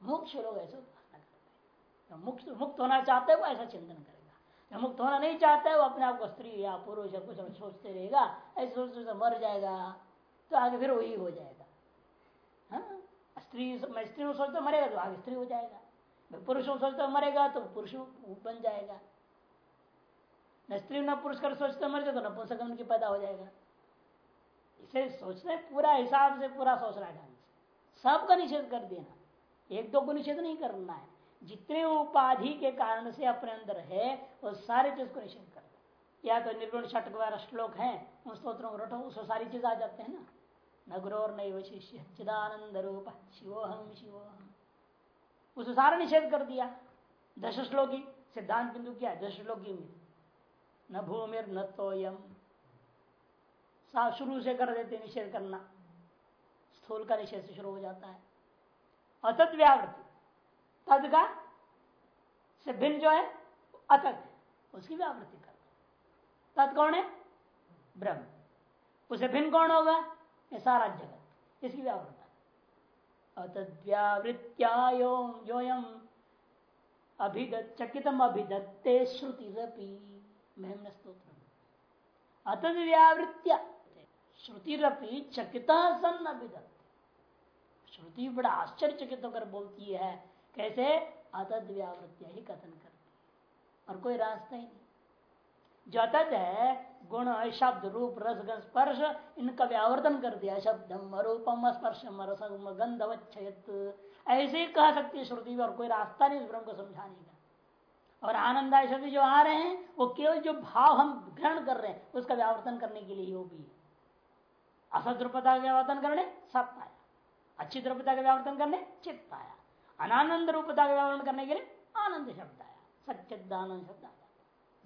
मोक्ष लोग ऐसे उपासना करते हैं। मुक्त होना चाहते हैं, वो ऐसा चिंतन करेगा मुक्त होना नहीं चाहता है, वो अपने आप को स्त्री या पुरुष या कुछ सोचते रहेगा। ऐसे सोचते मर जाएगा तो आगे फिर वही हो जाएगा। हाँ? स्त्री, मैं स्त्री सोचते मरेगा तो आगे स्त्री हो जाएगा। पुरुष में सोचता मरेगा तो पुरुष बन जाएगा। न स्त्री न पुरुष कर सोचते मर जाए तो न नपुंसक उनकी पैदा हो जाएगा। इसे सोचना पूरा हिसाब से, पूरा सोचना ढंग से। सबका निषेध कर देना। एक दो को निषेध नहीं करना है। जितने उपाधि के कारण से अपने अंदर है, वो सारे चीज़ को निषेध कर या तो निर्गुण षटक श्लोक है, उन स्त्रोत्रों को रटो, उसमें सारी चीज़ आ जाते हैं ना। नगरोर नैव शिष्य, चिदानंद रूप शिवोहम शिवोहम उसे सारा निषेध कर दिया। दश श्लोकी सिद्धांत बिंदु क्या दश श्लोकी में, न भूमिर न तोयम। शुरू से कर देते निषेध करना। स्थूल का निषेध से शुरू हो जाता है। अतत व्यावृत्ति तद का से भिन्न जो है है उसकी व्यावृत्ति कर। तत् कौन है? ब्रह्म। उसे भिन्न कौन होगा? ये सारा जगत। इसकी व्यावृत्ति अतद्व्यावृत्यायोयम अभिदम अभिदत्ते श्रुतिरपी। महिमन स्त्रोत्र अतद व्यावृत्या श्रुतिरपी चकित सन अभिदत्त। श्रुति बड़ा आश्चर्यचकित होकर बोलती है कैसे? अतद व्यावृत्या ही कथन करती और कोई रास्ता ही नहीं। जो अतद है, गुण, शब्द, रूप, रस स्पर्श, इनका व्यावर्तन कर दिया। शब्दम, रूपम, स्पर्शम, रसम ऐसे ही कह सकती है श्रुति और कोई रास्ता नहीं ब्रह्म को समझाने का। और आनंदाय शब्द जो आ रहे हैं, वो केवल जो भाव हम ग्रहण कर रहे हैं, उसका व्यावर्तन करने के लिए भी है। असत द्रुपता का व्यावर्तन करने सत्य आया अच्छी द्रुपता का व्यावर्तन करने, चित्त आया। अनानंद रूपता का व्यावर्तन करने के लिए आनंद शब्द आया, सच्चिदानंद शब्द आया।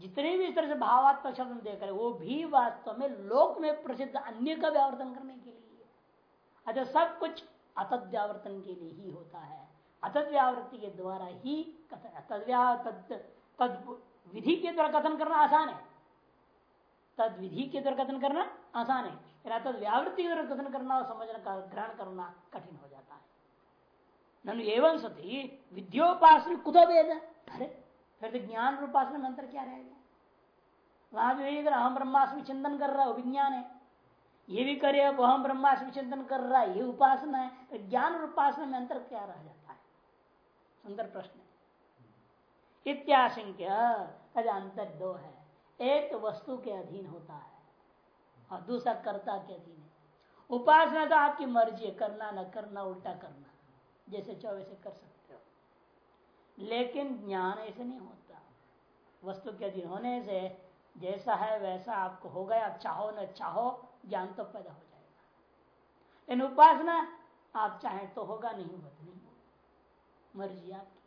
जितने भी इस तरह से भावात्मक शब्द देख रहे वो भी वास्तव में लोक में प्रसिद्ध अन्य का व्यावर्तन करने के लिए अच्छा सब कुछ अतद व्यावर्तन के लिए ही होता है। अतद व्यावृत्ति के द्वारा ही कथन तद विधि के द्वारा कथन करना आसान है। तद विधि के द्वारा कथन करना आसान है। तद व्यावृत्ति के द्वारा कथन करना और समझना ग्रहण करना कठिन हो जाता एवं सती, विद्योपासन कुतो वेद अरे, फिर तो ज्ञान रूपासन अंतर क्या रहेगा वहाँ भी अहम ब्रह्मास्मि चिंतन कर रहा है विज्ञान है। ये भी करे, अब हम ब्रह्मास्मि चिंतन कर रहा है, ये उपासना है तो ज्ञान और उपासना में अंतर क्या रह जाता है? सुंदर प्रश्न इत्याशंक्य अंतर दो है। एक तो वस्तु के अधीन होता है, और दूसरा कर्ता के अधीन है। उपासना तो आपकी मर्ज़ी है, करना, न करना, उल्टा करना। जैसे चाहो वैसे कर सकते हो। लेकिन ज्ञान ऐसे नहीं होता। वस्तु के अधीन होने से जैसा है वैसा आपको हो गया। आप चाहो न चाहो ज्ञान तो पैदा हो जाएगा। इन उपासना आप चाहे तो होगा, नहीं होगा तो नहीं होगा। मर्ज़ी आपकी।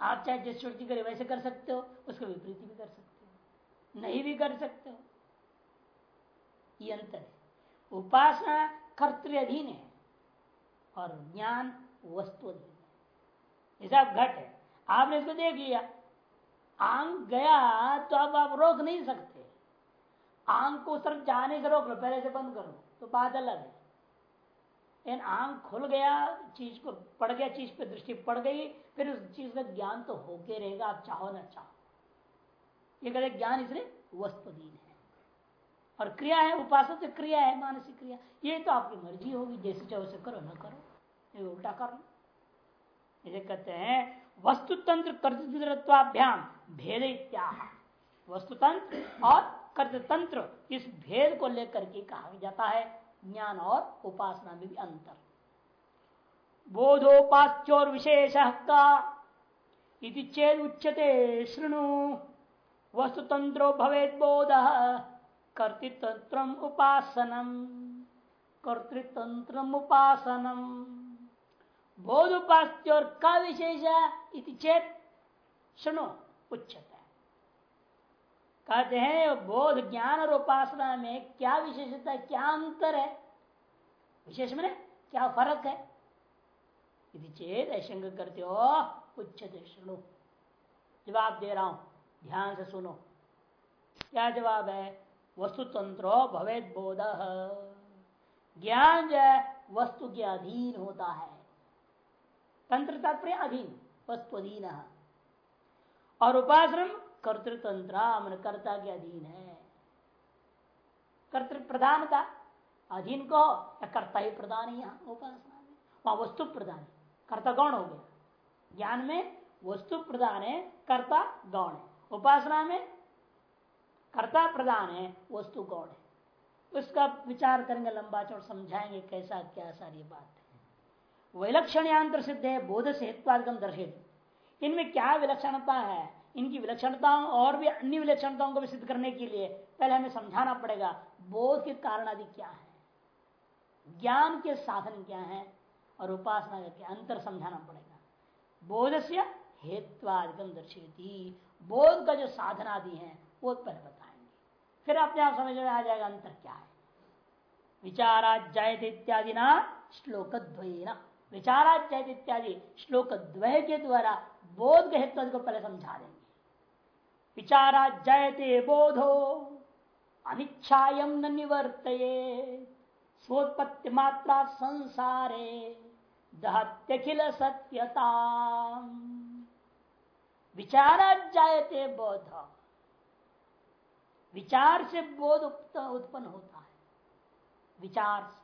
आप चाहे जिस श्रुति करे वैसे कर सकते हो, उसको विपरीत भी कर सकते हो। नहीं भी कर सकते हो। ये अंतर है। उपासना कर्तअधीन है और ज्ञान वस्तु जैसे आप घट है। आपने इसको देख लिया। आंग गया तो अब आप रोक नहीं सकते। आंग को उस तरफ़ जाने से रोक लो, पहले से बंद करो तो बात अलग है। इन आँख खुल गया, चीज़ को पड़ गया, चीज़ पे दृष्टि पड़ गई, फिर उस चीज़ का ज्ञान तो होके रहेगा, आप चाहो ना चाहो। ये कहते ज्ञान इसलिए वस्तुदीन है। और क्रिया है, उपासना से क्रिया है, मानसिक क्रिया। ये तो आपकी मर्ज़ी होगी, जैसे चाहो उसे करो, ना करो। ये उल्टा कर लो इसे कहते हैं वस्तुतंत्र कर्तृत्वाभ्याम, भेद वस्तुतंत्र और कर्ततंत्र, इस भेद को लेकर के कहा जाता है, ज्ञान और उपासना में भी अंतर। बोधोपास्योर विशेष का चेद उच्चते श्रृणु वस्तुतंत्रो भवेद बोध कर्तृतंत्र उपासनम। कर्तृतंत्र उपासनम। बोध उपास्य और का विशेष इति चेत सुनो उच्चता कहते हैं बोध ज्ञान और उपासना में क्या विशेषता, क्या अंतर है? विशेष में क्या फ़र्क है? यदि चेत ऐशंग करते हो उच्चते सुनो जवाब दे रहा हूँ, ध्यान से सुनो। क्या जवाब है? वस्तु तंत्रो भवेद बोध ज्ञान जो है, वस्तु के अधीन होता है। तंत्र तात्पर्य अधीन वस्तु अधीन और उपाश्रम कर्तृतंत्र कर्ता के अधीन है। कर्तृ प्रधानता अधीन को, या कर्ता ही प्रधान है यहाँ उपासना में। वहाँ वस्तु प्रधान कर्ता गौण हो गया? ज्ञान में वस्तु प्रधान है, कर्ता गौण है। उपासना में कर्ता प्रधान है, वस्तु गौण है। उसका विचार करेंगे, लंबा चौड़ समझाएँगे, कैसा, क्या सारी बात। है विलक्षण यंत्र सिद्ध है, बोध से हेत्वादगम दर्शित। इनमें क्या विलक्षणता है? इनकी विलक्षणताओं और भी अन्य विलक्षणताओं को भी सिद्ध करने के लिए पहले हमें समझाना पड़ेगा, बोध के कारण आदि क्या है? ज्ञान के साधन क्या है? और उपासना का क्या अंतर समझाना पड़ेगा। बोध से हेत्वादिकम दर्शेती। बोध का जो साधन आदि है, वो पहले बताएँगे। फिर अपने आप समझ में आ जाएगा अंतर क्या है। विचारा जयत इत्यादि ना श्लोक द्वय विचारा जयत इत्यादि श्लोक द्वय के द्वारा बोध के हेतु को पहले समझा देंगे विचारा जयते बोधो अनिच्छायम न निवर्त स्वोत्पत्ति मात्रा संसारे, दहत्यखिल सत्यता विचारा जायते बोध, विचार से बोध उत्पन्न होता है। विचार से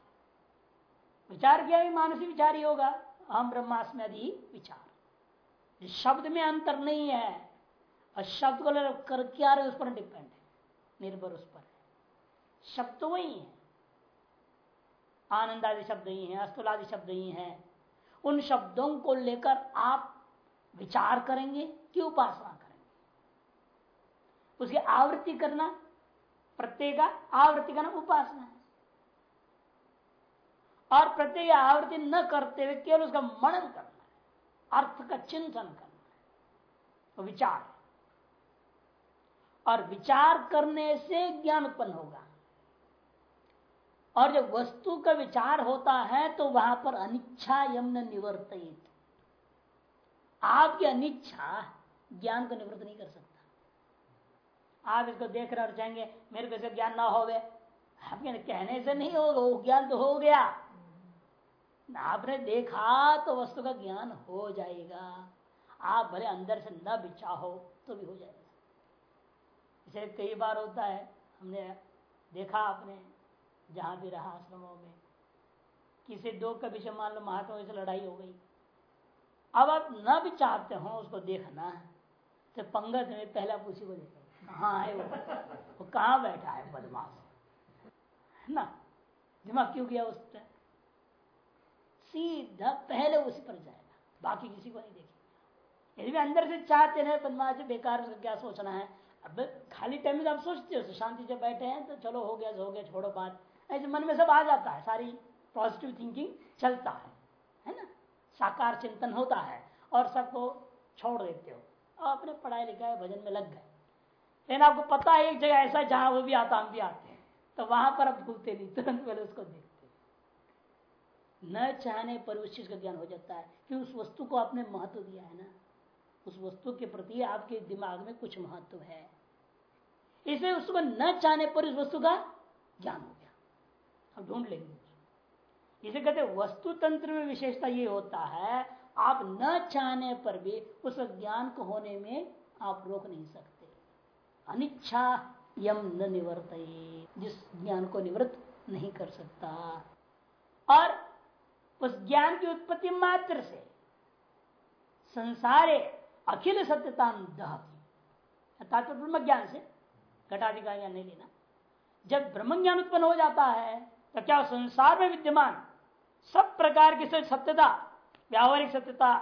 विचार किया भी मानसिक विचार ही होगा। हम ब्रह्मास्म आदि विचार। शब्द में अंतर नहीं है। और शब्द को कर क्या उस पर डिपेंड है। निर्भर उस पर है। शब्द तो वही है। आनंद आदि शब्द ही है अस्तुलादि शब्द ही है। उन शब्दों को लेकर आप विचार करेंगे कि उपासना करेंगे। उसकी आवृत्ति करना, प्रत्येक आवृत्ति करना उपासना है। और प्रत्येक आवृत्ति न करते हुए केवल उसका मनन करना अर्थ का चिंतन करना तो विचार। और विचार करने से ज्ञान उत्पन्न होगा। और जब वस्तु का विचार होता है तो वहाँ पर अनिच्छा यमन निवर्तित। आपकी अनिच्छा ज्ञान को निवृत्त नहीं कर सकता। आप इसको देख रहे और चाहेंगे मेरे को ज्ञान ना हो आपके कहने से नहीं होगा, वो ज्ञान तो हो गया। आपने देखा तो वस्तु का ज्ञान हो जाएगा। आप भले अंदर से न बिछा हो तो भी हो जाएगा। इसे कई बार होता है, हमने देखा आपने जहाँ भी रहा आश्रमों में, किसी दो कभी से मान लो महात्मा से लड़ाई हो गई। अब आप न भी चाहते हो उसको देखना है तो पंगत में पहला पूछी को देखा, कहाँ है वो? वो कहाँ बैठा है बदमाश? ना, दिमाग क्यों गया उस पर सीधा पहले उसी पर जाएगा। बाकी किसी को नहीं देखेगा। यदि अंदर से चाहते हैं, बदमाश बेकार क्या सोचना है? अब खाली टाइम में तो आप सोचते हो, शांति से बैठे हैं तो चलो, हो गया हो गया, छोड़ो बात। ऐसे मन में सब आ जाता है, सारी पॉजिटिव थिंकिंग चलता है है ना? साकार चिंतन होता है और सबको छोड़ देते हो। और अपने पढ़ाई लिखाई भजन में लग गए। लेकिन आपको पता है, एक जगह ऐसा जहाँ वो भी आता हम भी आते हैं। तो वहाँ पर अब भूलते नहीं, तुरंत पहले उसको देखते न चाहने पर उस चीज़ का ज्ञान हो जाता है कि उस वस्तु को आपने महत्व दिया है ना। उस वस्तु के प्रति आपके दिमाग में कुछ महत्व है। इसलिए उसको न चाहने पर उस वस्तु का ज्ञान हो गया। अब ढूंढ लेंगे। इसे कहते वस्तु तंत्र में विशेषता ये होता है, आप न चाहने पर भी उस ज्ञान को होने में आप रोक नहीं सकते। अनिच्छा यम न निवर्त जिस ज्ञान को निवृत्त नहीं कर सकता। और उस ज्ञान की उत्पत्ति मात्र से संसारे अखिल सत्यता दहती। अर्थात ब्रह्म ज्ञान से घटाधिकार नहीं लेना। जब ब्रह्म ज्ञान उत्पन्न हो जाता है तो क्या संसार में विद्यमान सब प्रकार की सत्यता, व्यावहारिक सत्यता,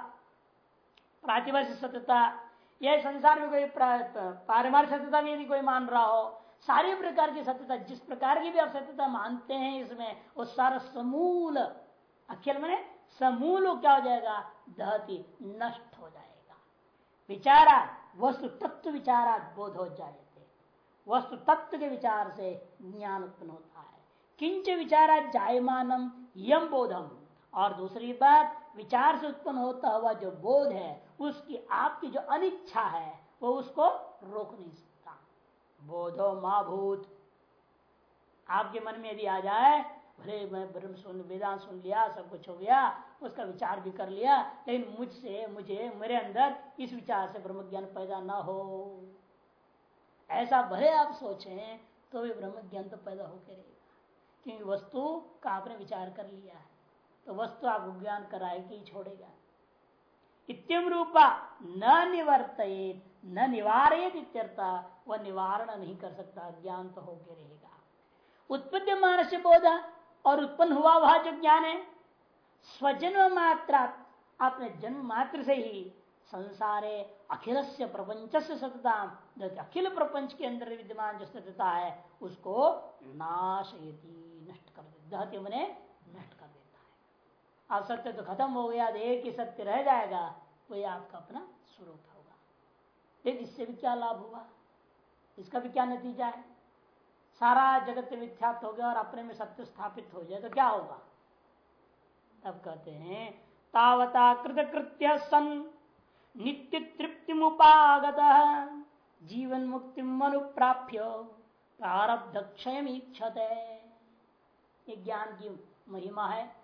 प्रातिभाषिक सत्यता, यह संसार में कोई पारिवारिक सत्यता भी यदि कोई मान रहा हो, सारे प्रकार की सत्यता, जिस प्रकार की भी आप सत्यता मानते हैं, इसमें वो सारा समूल अखिल मैंने समूल क्या हो जाएगा? दहती नष्ट हो जाएगा। विचारा, वस्तु तत्व विचारा बोध हो जाए वस्तु तत्व के विचार से ज्ञान उत्पन्न होता है। किंच विचारा जायमानम, यम बोधम। और दूसरी बात, विचार से उत्पन्न होता हुआ जो बोध है, उसकी आपकी जो अनिच्छा है, वो उसको रोक नहीं सकता। बोधो माँ भूत आपके मन में यदि आ जाए भले मैं ब्रह्म सुन, वेदांत सुन लिया, सब कुछ हो गया, उसका विचार भी कर लिया, लेकिन मुझसे, मुझे, मेरे अंदर इस विचार से ब्रह्म ज्ञान पैदा ना हो। ऐसा भले आप सोचें तो भी ब्रह्म ज्ञान तो पैदा होकर रहेगा। क्योंकि वस्तु का आपने विचार कर लिया है तो वस्तु आपको ज्ञान कराए कि छोड़ेगा। इतम रूपा, न निवर्त न निवारित वह निवारण नहीं कर सकता, ज्ञान तो होके रहेगा। उत्पत्ति मानस बोधा और उत्पन्न हुआ वह जो ज्ञान है, स्वजन्म मात्रा अपने जन्म मात्र से ही संसारे अखिल से प्रपंच से सतता अखिल प्रपंच के अंदर विद्यमान जो सत्यता है, उसको नाशयती नष्ट कर मैंने नष्ट कर देता है। अब सत्य तो खत्म हो गया एक ही सत्य रह जाएगा, वही आपका अपना स्वरूप होगा। लेकिन इससे भी क्या लाभ हुआ? इसका भी क्या नतीजा है? सारा जगत मिथ्यात्व हो गया और अपने में सत्य स्थापित हो जाए तो क्या होगा? तब कहते हैं, तावता कृतकृत्य सन नित्य तृप्ति मुपागत जीवन मुक्ति अनुप्राप्य प्रारब्ध क्षय ये ज्ञान की महिमा है।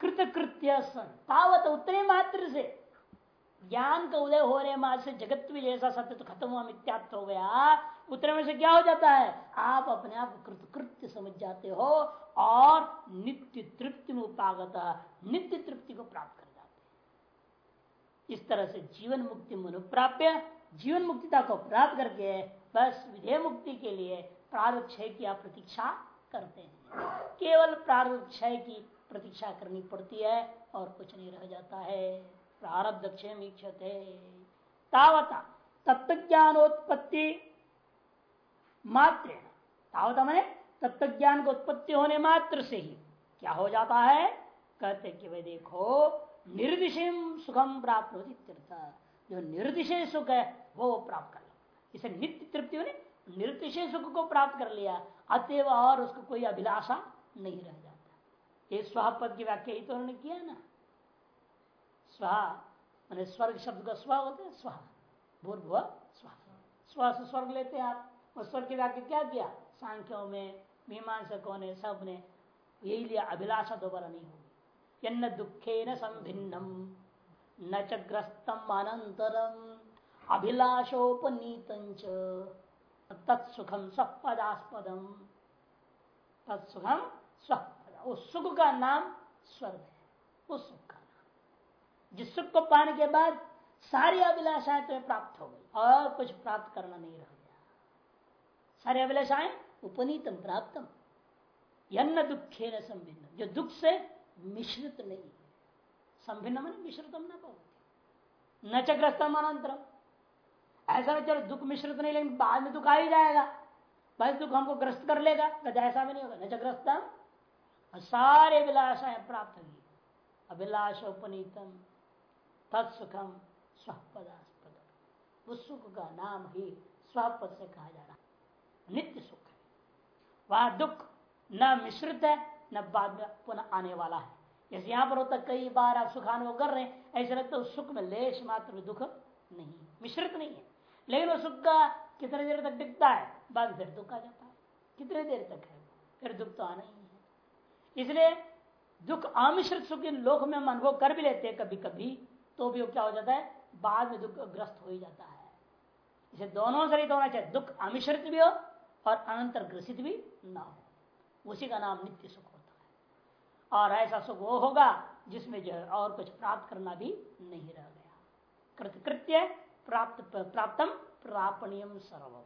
कृतकृत्य सन तावत उतने मात्र से ज्ञान का उदय हो रहे मात्र से, जगत भी जैसा सत्य तो खत्म हुआ, मिथ्यात्व हो गया। उतने में से क्या हो जाता है? आप अपने आप कृतकृत्य समझ जाते हो और नित्य तृप्ति में उपागत, नित्य तृप्ति को प्राप्त कर जाते इस तरह से जीवन मुक्ति मनुप्राप्य, जीवन मुक्तिता को प्राप्त करके बस विधेय मुक्ति के लिए प्रारब्ध क्षय की आप प्रतीक्षा करते हैं। केवल प्रारब्ध क्षय की प्रतीक्षा करनी पड़ती है और कुछ नहीं रह जाता है। प्रारब्ध क्षय मीक्षते तावता तत्व ज्ञानोत्पत्ति मात्र तावता मैंने तत्व ज्ञान को उत्पत्ति होने मात्र से ही क्या हो जाता है? कहते कि भाई देखो निर्दिशय सुखम प्राप्त होती जो निर्दिशय सुख है, वो प्राप्त कर लो। इसे नित्य तृप्ति ने निर्दिशय सुख को प्राप्त कर लिया। अतएव और उसको कोई अभिलाषा नहीं रह जाता। ये स्व पद की व्याख्या ही तो उन्होंने किया ना। स्व, मैंने स्वर्ग शब्द का स्व होते हैं, स्व। भूर्भुव, स्व। स्व से स्वर्ग लेते हैं आप। और स्वर्ग की व्याख्या क्या किया सांख्यों में, मीमांसकों ने, सबने, यही लिया। अभिलाषा दोबारा नहीं होगी। यन्न दुखे न संभिन्नम, न च अनंतरम अभिलाषोपनीत तत्सुखम स्वपदास्पदम। तत्सुखम स्वपद। उस सुख का नाम स्वर्ग है। उस सुख का। जिस सुख को पाने के बाद सारी अभिलाषाएँ तुम्हें प्राप्त हो गई, और कुछ प्राप्त करना नहीं रह गया। सारी अभिलाषाएँ उपनीतम, प्राप्तम। यन्न दुखे न संभिन्न। जो दुख से मिश्रित नहीं संभिन्न मन मिश्रितम न भवती न चग्रस्तम अनंतरम ऐसा नहीं चलो दुख मिश्रित नहीं, लेकिन बाद में दुख आ ही जाएगा। बस दुख हमको ग्रस्त कर लेगा। ऐसा भी नहीं होगा। न चग्रस्तम सारे विलासाएँ प्राप्त होगी। अभिलाषोपनीतम तत्सुखम स्वपदास्पद। उस सुख का नाम ही स्वपद से कहा जा रहा नित्य सुख है। वह दुख न मिश्रित है, न बाद में पुनः आने वाला है। जैसे यहाँ पर होता कई बार आप सुखानुभव कर रहे हैं, ऐसे लगता है उस सुख में लेश मात्र दुख नहीं, मिश्रित नहीं है। लेकिन वो सुख का कितने देर तक दिखता है, बाद फिर दुख आ जाता है। कितने देर तक है फिर दुख तो आना ही है। इसलिए दुख अमिश्रित सुख लोक में हम अनुभव कर भी लेते हैं कभी कभी तो भी वो क्या हो जाता है? बाद में दुख ग्रस्त हो ही जाता है। इसे दोनों से होना चाहिए। दुख अमिश्रित भी हो और अनंतर ग्रसित भी ना हो। उसी का नाम नित्य सुख होता है। और ऐसा सुख वो होगा जिसमें जो और कुछ प्राप्त करना भी नहीं रह गया। कृतकृत्य प्राप्त, प्राप्तम प्रापणियम सर्व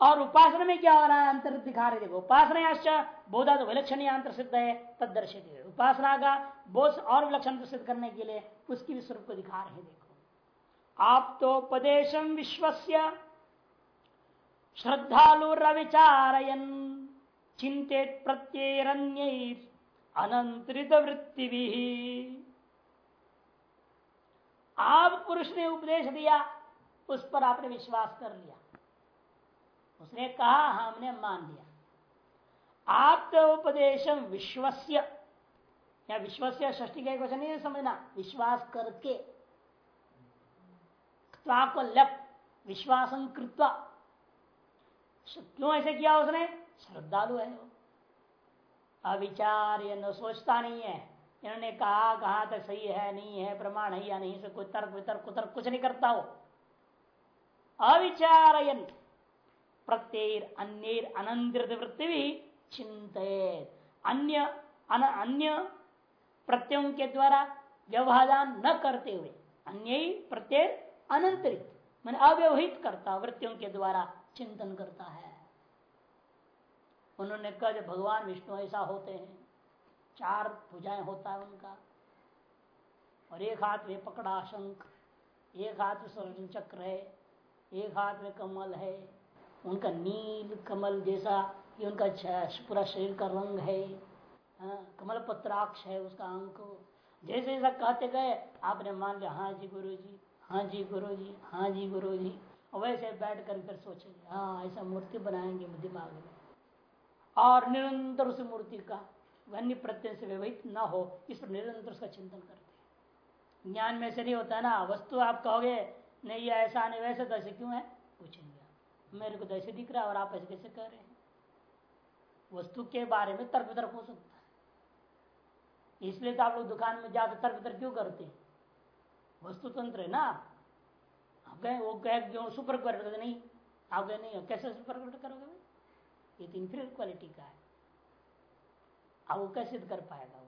और उपासना में क्या हो रहा है? अंतर दिखा रहे देखो, उपासना बोधा तो विलक्षण अंतर सिद्ध है तद दर्शित उपासना का बोध और विलक्षण सिद्ध करने के लिए उसकी भी स्वरूप को दिखा रहे देखो। आप्तोपदेशम विश्वस्य श्रद्धालुरविचारयन चिंतित प्रत्येरण्य अनंतरित वृत्ति आप पुरुष ने उपदेश दिया, उस पर आपने विश्वास कर लिया। उसने कहा हमने मान लिया। आप तो उपदेशम विश्वस्य। या विश्वस्य ष्टी का क्वेश्चन नहीं समझना, विश्वास करके। को लप, विश्वास कृत्वा। क्यों ऐसे किया उसने? श्रद्धालु है वो। अविचार न सोचता नहीं है। इन्होंने कहा कहा तक सही है, नहीं है, प्रमाण है या नहीं, से कोई तर्क वितर्क कुतर्क कुछ नहीं करता हो अविचारयन। प्रत्येर अन्य अनंत वृत्ति भी चिंतित अन्य अन, अन्य प्रत्ययों के द्वारा व्यवहार न करते हुए अन्य प्रत्यय अनंतरित मान अव्यवहित करता वृत्तियों के द्वारा चिंतन करता है। उन्होंने कहा जब भगवान विष्णु ऐसा होते हैं चार भुजाएँ होता है उनका और एक हाथ में पकड़ा शंख एक हाथ में स्वर्ण चक्र है एक हाथ में कमल है उनका नील कमल जैसा ये उनका पूरा शरीर का रंग है। हाँ, कमल पत्राक्ष है उसका अंक जैसे जैसा कहते गए आपने मान लिया हाँ जी गुरु जी हाँ जी गुरु जी हाँ जी गुरु जी और वैसे बैठ कर फिर सोचेंगे हाँ ऐसा मूर्ति बनाएँगे दिमाग में। और निरंतर उस मूर्ति का अन्य प्रत्यय से व्यवहित न हो इस पर निरंतर उसका चिंतन करते ज्ञान में से नहीं होता ना वस्तु आप कहोगे नहीं ऐसा नहीं वैसे तो ऐसे क्यों है? पूछेंगे। मेरे को तो ऐसे दिख रहा है और आप ऐसे कैसे कह रहे हैं। वस्तु के बारे में तर्क वितर्क हो सकता है। इसलिए तो आप लोग दुकान में जाकर तर्क वितर्क क्यों करते हैं? वस्तु तंत्र है ना? आप गए वो गए सुपर क्वालिटी नहीं? आप गए नहीं, कैसे सुपर करोगे ये तो इंफीरियर क्वालिटी का है। अब वो कैसे कर पाएगा वो?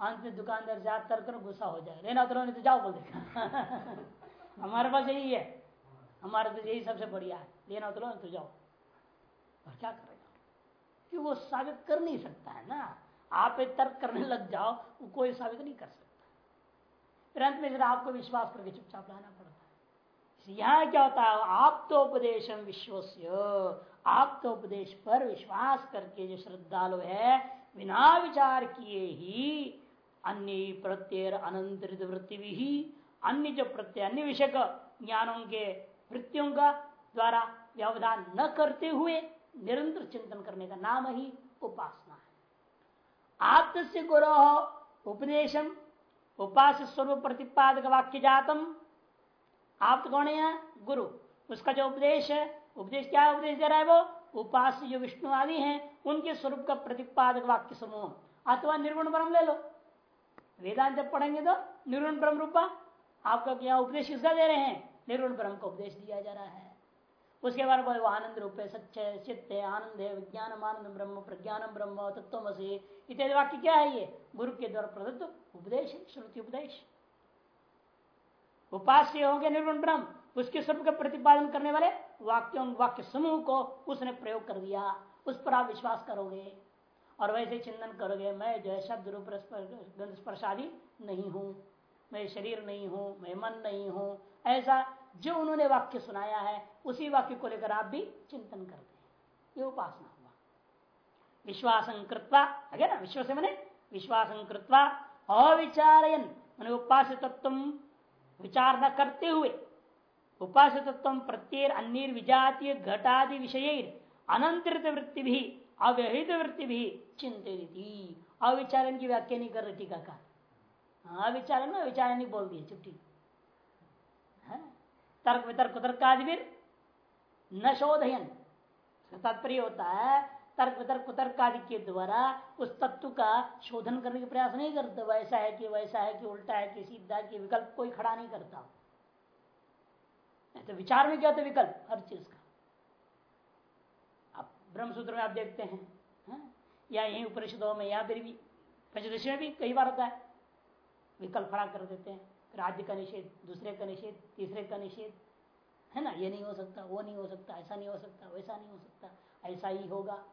अंत में दुकानदार से तर्क गुस्सा हो जाए लेना तो तो जाओ बोल देगा हमारे पास यही है। हमारे तो यही सबसे बढ़िया है। लेना तो लो तो जाओ। और क्या करेगा कि वो साबित कर नहीं सकता है ना। आप एक तर्क करने लग जाओ, वो कोई साबित नहीं कर सकता। फिर अंत में आपको विश्वास करके चुपचाप लाना पड़ता है। यहाँ क्या होता है? आप तो उपदेशम विश्वस्य। आप तो उपदेश पर विश्वास करके जो श्रद्धालु है, बिना विचार किए ही अन्य प्रत्यय अनंतरित वृत्ति भी अन्य जो प्रत्यय, अन्य विषय ज्ञानों के वृत्तियों का द्वारा व्यवधान न करते हुए निरंतर चिंतन करने का नाम ही उपासना है। आप से गुरु उपदेशम उपास स्वरूप प्रतिपादक वाक्य जातम। आप तो कौन है? गुरु। उसका जो उपदेश है, उपदेश क्या उपदेश दे रहा है वो, उपास जो विष्णु आदि हैं, उनके स्वरूप का प्रतिपादक वाक्य समूह। अथवा निर्गुण ब्रह्म ले लो। वेदांत जब पढ़ेंगे तो निर्गुण ब्रह्म रूपा, आपका क्या उपदेश किसका दे रहे हैं? निर्गुण ब्रह्म को उपदेश दिया जा रहा है। उसके बाद वो आनंद रूप है सच्चे चित्त है आनंद है विज्ञान आनंद ब्रह्म प्रज्ञान ब्रह्म तत्व इत्यादि वाक्य क्या है ये? गुरु के द्वारा प्रदत्त उपदेश श्रुति उपदेश। उपास्य हो गए निर्गुण ब्रह्म, उसके स्वरूप का प्रतिपादन करने वाले वाक्यों, वाक्य समूह को उसने प्रयोग कर दिया। उस पर आप विश्वास करोगे और वैसे चिंतन करोगे, मैं जो है शब्द रूप स्पर्शादी नहीं हूँ। मैं शरीर नहीं हूँ, मैं मन नहीं हूँ ऐसा जो उन्होंने वाक्य सुनाया है, उसी वाक्य को लेकर आप भी चिंतन करते हैं। ये उपासना हुआ। विश्वास कृत्वा अगे ना, विश्वास मैंने विश्वास कृत्वा अविचारयन। मैंने उपास तत्व विचार न करते हुए उपास तत्व प्रत्येर अन्य विजातीय घटादि विषय अनंतरित वृत्ति भी अव्यहित वृत्ति भी चिंतित अविचारण की व्याख्या नहीं कर रही, टीका का। अविचारण में विचारण नहीं बोल दिए चुप्टी तर्क वितर्क तर्क आदि न शोधयन। तात्पर्य होता है, तर्क वितर्क तर्क आदि के द्वारा उस तत्व का शोधन करने का प्रयास नहीं करते। वैसा है कि वैसा है कि उल्टा है कि सीधा कि विकल्प कोई खड़ा नहीं करता। तो विचार में क्या होता विकल्प? हर चीज़ का। आप ब्रह्मसूत्र में आप देखते हैं, है? या यही उपनिषदों में, या फिर भी पंचदशी में भी कई बार होता है। विकल्प खड़ा कर देते हैं। राज्य का निषेध, दूसरे का निषेध, तीसरे का निषेध। है ना? ये नहीं हो सकता, वो नहीं हो सकता, ऐसा नहीं हो सकता, वैसा नहीं हो सकता, ऐसा ही होगा।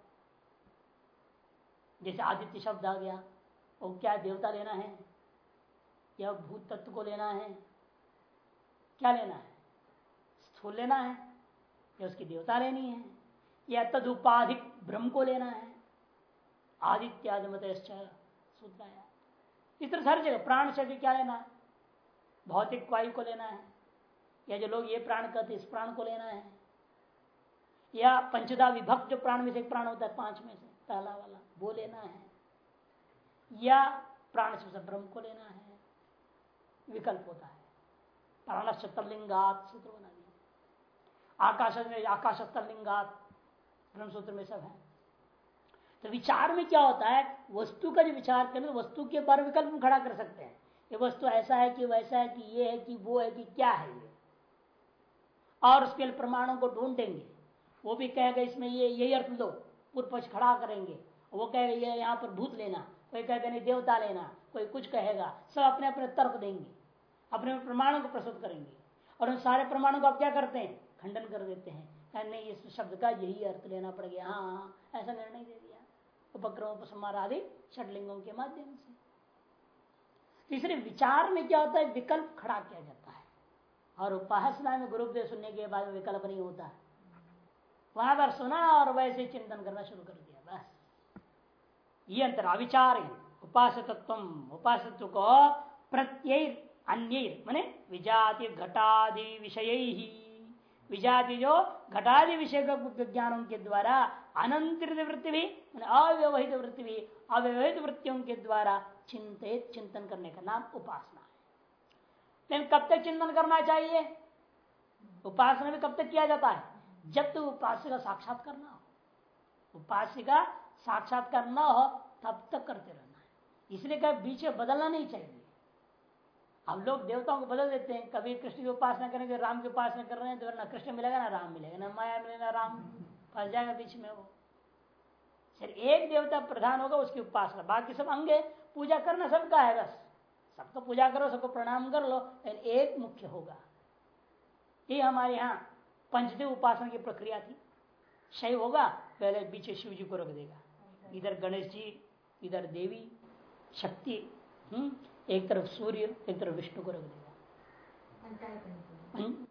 जैसे आदित्य शब्द आ गया, वो क्या देवता लेना है? या भूत तत्व को लेना है? क्या लेना है? स्थूल लेना है? या उसकी देवता लेनी है? या तदुपाधिक ब्रह्म को लेना है? आदित्यादि मत सूत्र आया इस तरह हर जगह प्राण शक्ति क्या लेना है? भौतिक वायु को लेना है, या जो लोग ये प्राण कहते इस प्राण को लेना है, या पंचदा विभक्त जो प्राण में से प्राण होता है, पाँच में से, पहला वाला, वो लेना है, या प्राण से ब्रह्म को लेना है, विकल्प होता है। प्राण तलिंगात सूत्र बना दिया। आकाश में, आकाश तलिंगात ब्रह्म सूत्र में सब है। तो विचार में क्या होता है, वस्तु का जो विचार करें तो वस्तु के बारे विकल्प खड़ा कर सकते हैं। ये वस्तु ऐसा है कि वैसा है कि ये है कि वो है कि क्या है ये? और उसके लिए प्रमाणों को ढूंढेंगे। वो भी कहेगा इसमें ये यही अर्थ दो पूर्व खड़ा करेंगे। वो कहेगा ये यहाँ पर भूत लेना। कोई कहेगा नहीं देवता लेना। कोई कुछ कहेगा। सब अपने अपने तर्क देंगे। अपने प्रमाणों को प्रस्तुत करेंगे। और उन सारे प्रमाणों को आप क्या करते हैं? खंडन कर देते हैं। नहीं इस शब्द का यही अर्थ लेना पड़ गया। हाँ, ऐसा निर्णय दे दिया। उपक्रमों उपक्रम आदि षडलिंगों के माध्यम से। तीसरे विचार में क्या होता है? विकल्प खड़ा किया जाता है। और उपासना में गुरुदेव सुनने के बाद विकल्प नहीं होता। है वहाँ पर सुना और वैसे चिंतन करना शुरू कर दिया, बस। ये अंतर अविचार उपास तत्व उपासत्व को प्रत्यय अन्य माने विजाति घटादि विषय। ही विजाति जो घटादि विषय ज्ञानों के द्वारा अनंतरित वृत्ति भी अव्यवहित वृत्ति भी, अव्यवहित वृत्तियों के द्वारा चिंतित चिंतन करने का नाम उपासना है। लेकिन कब तक चिंतन करना चाहिए? उपासना भी कब तक किया जाता है? जब तक उपास्य का साक्षात करना हो। उपास्य का साक्षात्कार न हो, तब तक करते रहना है। इसलिए कभी बीच में बदलना नहीं चाहिए। हम लोग देवताओं को बदल देते हैं। कभी कृष्ण की उपासना करेंगे राम की उपासना कर रहे हैं तो ना कृष्ण मिलेगा ना, राम मिलेगा ना, माया मिलेगा ना, राम फंस जाएगा बीच में वो। सिर्फ़ एक देवता प्रधान होगा, उसकी उपासना। बाकी सब अंगे पूजा करना सबका है बस। सबको पूजा करो सबको प्रणाम कर लो लेकिन एक मुख्य होगा। ये हमारे यहाँ पंचदेव उपासना की प्रक्रिया थी। शैव होगा पहले पीछे शिव जी को रख देगा। इधर गणेश जी इधर देवी शक्ति हम्म एक तरफ़ सूर्य एक तरफ़ विष्णु को रख देगा।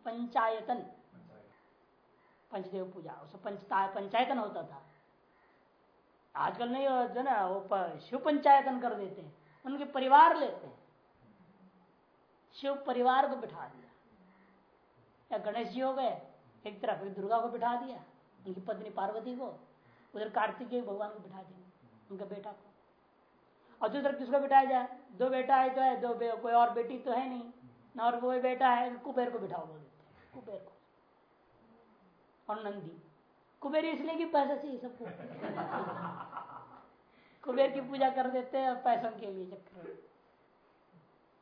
पंचायतन। पंचदेव पूजा उसे पंचायतन होता था। आजकल नहीं जो ना, वो शिव पंचायतन कर देते हैं। उनके परिवार लेते हैं। शिव परिवार को बिठा दिया। या गणेश जी हो गए, एक तरफ़ एक दुर्गा को बिठा दिया, उनकी पत्नी पार्वती को, उधर कार्तिकेय भगवान को बिठा दिया, उनका बेटा को। और दूसरा किसको बिठाया जाए? दो बेटा है तो है, दो कोई और बेटी तो है नहीं। ना और कोई बेटा है, कुबेर को बिठाओ बोल देते कुबेर को। और नंदी। कुबेर इसलिए कि पैसा चाहिए सबको। कुबेर की पूजा कर देते हैं पैसों के लिए चक्कर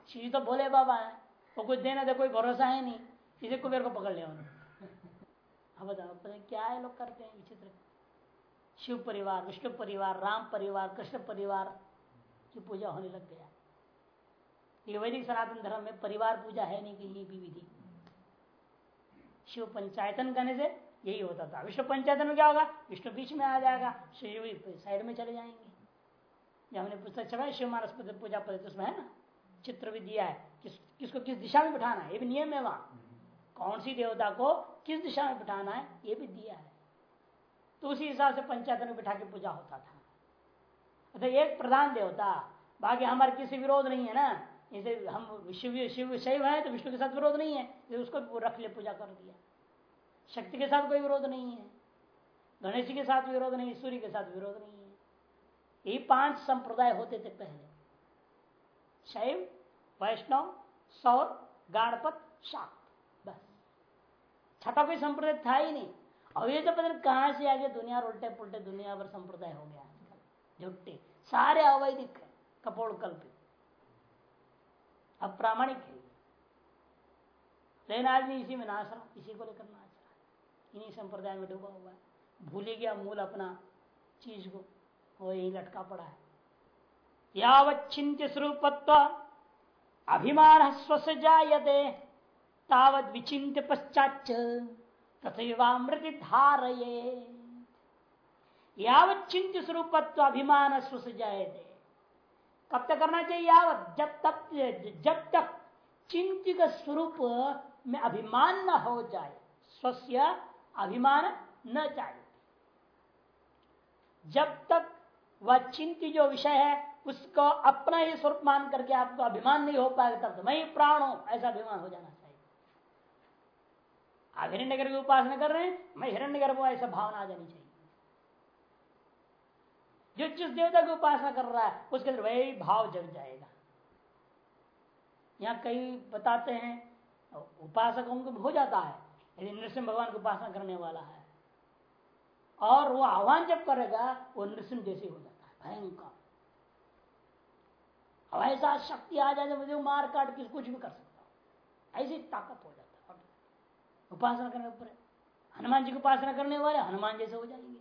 श्री तो बोले बाबा है, वो कुछ देना दे कोई भरोसा है नहीं, इसे कुबेर को पकड़ लिया अब बताओ क्या है लोग करते हैं विचित्र। शिव परिवार, विष्णु परिवार, राम परिवार, कृष्ण परिवार की पूजा होने लग गया। ये वैदिक सनातन धर्म में परिवार पूजा है नहीं, कि ये भी विधि। शिव पंचायतन करने से यही होता था। विष्णु पंचायतन में क्या होगा? विष्णु बीच में आ जाएगा, शिव साइड में चले जाएँगे। जब हमने पुस्तक छपा शिव मानस पूजा पद्धति उसमें है ना? चित्र भी दिया है। किस किसको किस दिशा में बिठाना है? ये भी नियम है वहाँ। कौन सी देवता को किस दिशा में बिठाना है, ये भी दिया है। तो उसी हिसाब से पंचायत में बिठा के पूजा होता था। अतः एक प्रधान देवता, बाकी हमारे किसी विरोध नहीं है ना? जैसे हम शिव शिव शैव है तो विष्णु के साथ विरोध नहीं है। उसको रख ले, पूजा कर दिया। शक्ति के साथ कोई विरोध नहीं है। गणेश के साथ विरोध नहीं है सूर्य के साथ विरोध नहीं है। यही पाँच संप्रदाय होते थे पहले। शैव, वैष्णव, सौर, गाणपत शाक्त बस। छठा कोई संप्रदाय था ही नहीं। अब ये तो पता नहीं कहाँ से आगे दुनिया उल्टे पुलटे दुनिया भर संप्रदाय हो गया झुट्टे सारे अवैधिक है कपोड़ कल्पित प्रामाणिक है। लेकिन आदमी इसी में नाश रहा, इसी को लेकर रहा इन्हीं संप्रदाय में डूबा हुआ है। भूले गया मूल अपना चीज़ को वो यही लटका पड़ा है। यावच्छिंत्य स्वरूपत्व, अभिमान स्वस जायते, तावत विचिंत्य पश्चाच तथामृति धारये यावत चिंत स्वरूपत्व, अभिमान स्वस जायते। कब तक करना चाहिए यावत? जब तक जब तक चिंतित स्वरूप में अभिमान न हो जाए, स्वस्य अभिमान न चाहिए। जब तक वह चिंतित जो विषय है, उसको अपना ही स्वरूप मान करके आपको अभिमान नहीं हो पाएगा, तब तो मैं प्राण हूँ, ऐसा अभिमान हो जाना चाहिए। आप हिरण्य की उपासना कर रहे हैं, मैं हिरण्य गर्भ ऐसा भावना आ जानी चाहिए। जो जिस देवता की उपासना कर रहा है, उसके अंदर वही भाव जग जाएगा। यहाँ कई बताते हैं, उपासकों को हो जाता है यदि नृसिंह भगवान की उपासना करने वाला है, और वो आह्वान जब करेगा, वो नृसिंह जैसे हो जाता है, भयंकर। अब ऐसा शक्ति आ जाए मुझे मार काट के कुछ भी कर सकता हूँ, ऐसी ताकत हो जाता है। उपासना करने पर, हनुमान जी की उपासना करने वाले हनुमान जैसे हो जाएँगे।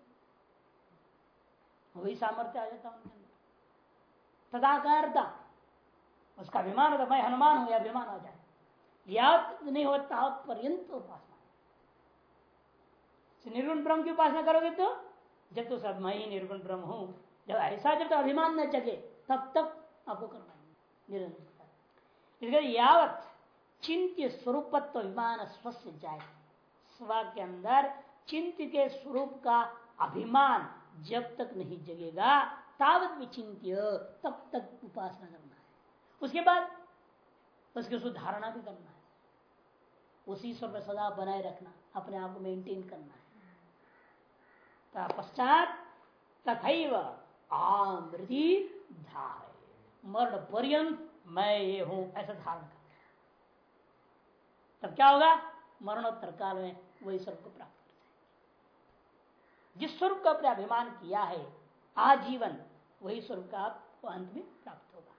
वही सामर्थ्य आ जाता उनके अंदर। तदाकारता, उसका अभिमान होता मैं हनुमान हूँ, या अभिमान आ जाए। याद नहीं होता, पर्यंत उपासना। निर्गुण ब्रह्म की उपासना करोगे तो? जब तो सब मैं ही निर्गुण ब्रह्म हूँ। जब ऐसा जब तो अभिमान न जगे, तब तक आपको है। निरंतर यावत चिंत्य स्वरूपत्व अभिमान स्वस्थ जाए। स्व के अंदर चिंत के स्वरूप का अभिमान जब तक नहीं जगेगा, तावत विचिंत्य तब तक उपासना करना है। उसके बाद उसकी सुधारणा भी करना है। उसी स्वर सदा बनाए रखना, अपने आप को मेंटेन करना है। पश्चात तथैव आमृति धारे। मरण पर्यंत मैं ये हूँ ऐसा धारण कर तब क्या होगा? मरणोत्तर काल में वही स्वरूप को प्राप्त कर जाएँगे जिस स्वरूप का अपने अभिमान किया है, आजीवन, वही स्वरूप का आपको अंत में प्राप्त होगा।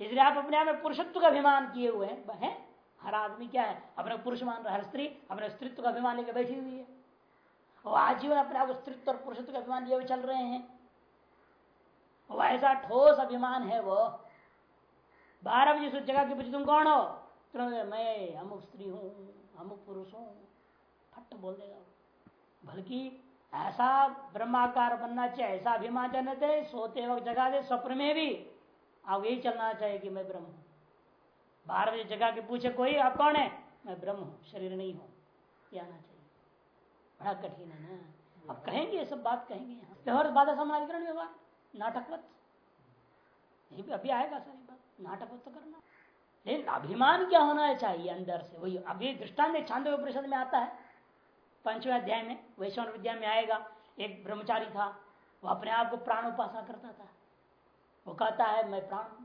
इसलिए आप अपने आप में पुरुषत्व का अभिमान किए हुए हैं हर आदमी क्या है? अपने पुरुष मान रहा हर स्त्री अपने स्त्रीत्व का अभिमान लेकर बैठी हुई है। वो आजीवन अपने आप स्त्रित्व और पुरुषत्व का अभिमान लिए चल रहे हैं। वो ऐसा ठोस अभिमान है वो। बारह बजे उस जगह के पूछे, तुम कौन हो? तुरंत मैं अमुक स्त्री हूँ, अमुक पुरुष हूँ। फट बोल देगा बल्कि ऐसा ब्रह्माकार बनना चाहिए, ऐसा अभिमान जाने थे सोते वक्त जगह दे, स्वप्न में भी। आप यही चलना चाहिए कि मैं ब्रह्म हूँ। बारह बजे जगह के पूछे, कोई? आप कौन है? मैं ब्रह्म हूँ, शरीर नहीं हूँ। ये आना बड़ा कठिन है ना। अब कहेंगे ये सब बात कहेंगे। यहाँ व्यवहार बाधा समाधिकरण व्यवहार नाटकवत। यही भी अभी आएगा सारी बात। नाटकवत तो करना। लेकिन अभिमान क्या होना चाहिए अंदर से? वही अभी दृष्टांत छांद परिषद में आता है। पंचवें अध्याय में वैष्णव विद्या में आएगा। एक ब्रह्मचारी था वो अपने आप को प्राण उपासना करता था। वो कहता है मैं प्राण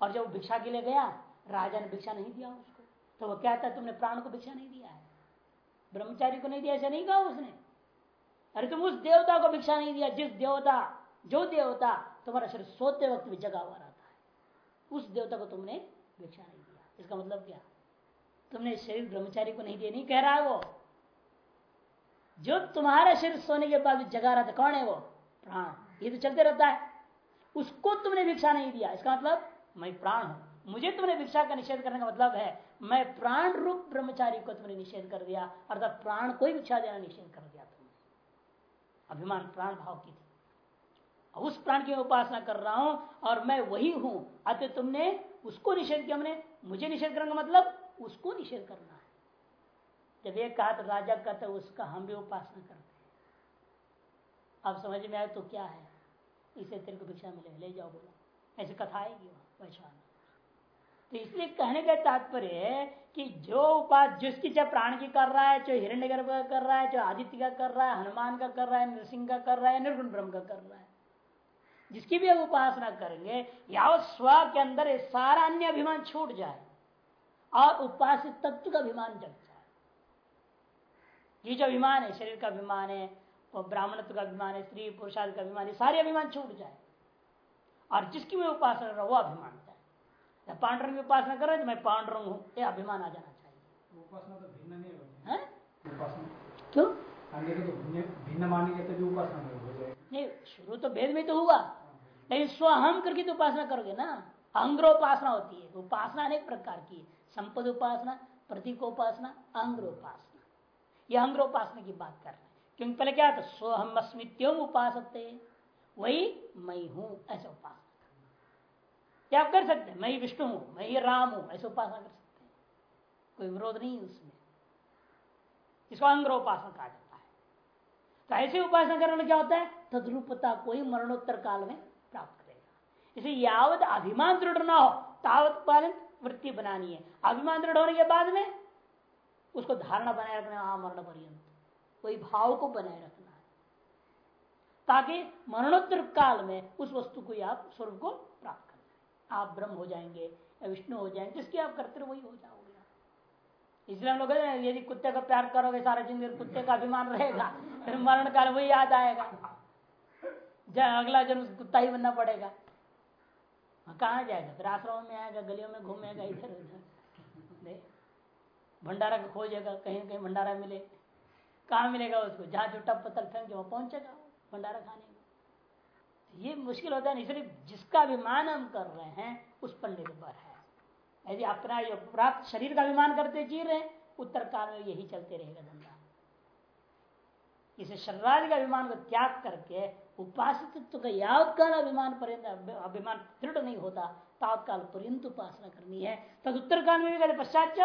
और जब भिक्षा के लिए गया राजा ने भिक्षा नहीं दिया उसको। तो वो कहता है तुमने प्राण को भिक्षा नहीं दिया है। ब्रह्मचारी को नहीं दिया, ऐसा नहीं कहा उसने। अरे तुम उस देवता को भिक्षा नहीं दिया, जिस देवता, जो देवता तुम्हारा शरीर सोते वक्त भी जगा हुआ रहता है, उस देवता को तुमने भिक्षा नहीं दिया। इसका मतलब क्या? तुमने शरीर ब्रह्मचारी को नहीं दिया, नहीं कह रहा है वो। जो तुम्हारा शरीर सोने के बाद जगा रहा था कौन है वो? प्राण। ये तो चलते रहता है। उसको तुमने भिक्षा नहीं दिया। इसका मतलब मैं प्राण हूँ। मुझे तुमने भिक्षा का निषेध करने का मतलब है मैं प्राण रूप ब्रह्मचारी को तुमने निषेध कर दिया, अर्थात प्राण को ही भिक्षा देना निषेध कर दिया तुमने। अभिमान प्राण भाव की थी। उस प्राण की उपासना कर रहा हूँ और मैं वही हूँ। अतः तुमने उसको निषेध किया। हमने मुझे निषेध करने का मतलब उसको निषेध करना है। जब एक कहा तो राजा कहते उसका हम भी उपासना करते अब समझ में आए तो क्या है? इसे तेरे को भिक्षा मिले ले जाओ बोला। ऐसी कथा आएगी वहाँ वैश्वान तो इसलिए कहने का तात्पर्य कि जो उपास जिसकी चाहे प्राण की कर रहा है, चाहे हिरण्य का कर रहा है, चाहे आदित्य का कर रहा है, हनुमान का कर रहा है, नृसिंह का कर रहा है, निर्गुण ब्रह्म का कर रहा है। जिसकी भी उपासना करेंगे या स्व के अंदर सारा अन्य अभिमान छूट जाए और उपासित तत्व का अभिमान जग जाए। ये जो अभिमान है, शरीर का अभिमान है ब्राह्मणत्व का अभिमान है, स्त्री पुरुषार्थ का अभिमान है, सारे अभिमान छूट जाए। और जिसकी भी उपासना रहा, वो अभिमान पांडुरंग की उपासना कर रहे तो मैं पांडुरंग हूँ। ये अभिमान आ जाना चाहिए। उपासना तो भिन्न नहीं है उपासना। क्यों? तो भिन्न मानेंगे तो भी उपासना नहीं शुरू तो भेद में तो हुआ। लेकिन स्वहम करके तो उपासना करोगे ना। अंग्रोपासना होती है। उपासना अनेक प्रकार की संपद उपासना प्रतीकोपासना अंग्रोपासना। ये अंग्रोपासना की बात कर रहे हैं। क्योंकि पहले क्या था? स्वहम अस्मित्यों उपासते। वही मैं हूँ ऐसा उपासना। आप कर सकते हैं? मैं ही विष्णु हूँ, मैं ही राम हूँ, ऐसे उपासना कर सकते हैं। कोई विरोध नहीं है उसमें। इसको अंग्र उपासना कहा जाता है। तो ऐसे उपासना करने क्या होता है? तद्रूपता कोई मरणोत्तर काल में प्राप्त करेगा। इसे यावत अभिमान दृढ़ ना हो, तावत पालन वृत्ति बनानी है। अभिमान दृढ़ होने के बाद में उसको धारणा बनाए रखना हाँ मरण पर्यंत वही भाव को बनाए रखना है। ताकि मरणोत्तर काल में उस वस्तु को आप, स्वरूप को आप ब्रह्म हो जाएँगे या विष्णु हो जाएँगे जिसकी आप करते वही हो जाओगे। इसलिए हम लोग यदि कुत्ते का प्यार करोगे सारे ज़िंदगी कुत्ते का अभिमान रहेगा फिर मरण काल वही याद आएगा। जब अगला जन्म कुत्ता ही बनना पड़ेगा। हाँ, कहा जाएगा? फिर आश्रम में आएगा गलियों में घूमेगा इधर उधर। भंडारा खोजेगा कहीं कहीं भंडारा मिले। कहा मिलेगा उसको? जहाँ छोटा पत्थर फेंक वहाँ पहुंचेगा। भंडारा खाने ये मुश्किल होता है इसलिए जिसका अभिमान हम कर रहे हैं, उस पर निर्भर है। यदि अपना प्राप्त शरीर का अभिमान करते जी रहे उत्तर काल में यही चलते रहेगा धंधा। इसे शरीरादि का अभिमान को त्याग करके उपासित का यावत काल अभिमान पर्यंत अभिमान दृढ़ नहीं होता तात्काल पर्यंत उपासना करनी है। तद उत्तर काल में भी पश्चात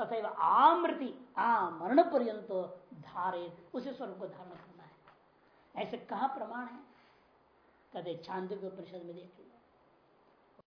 तथा आमृति आ मरण पर्यंत धारे, उसी स्वरूप को धारण करना है। ऐसे कहा प्रमाण है? कदे छांद परिषद में देख लो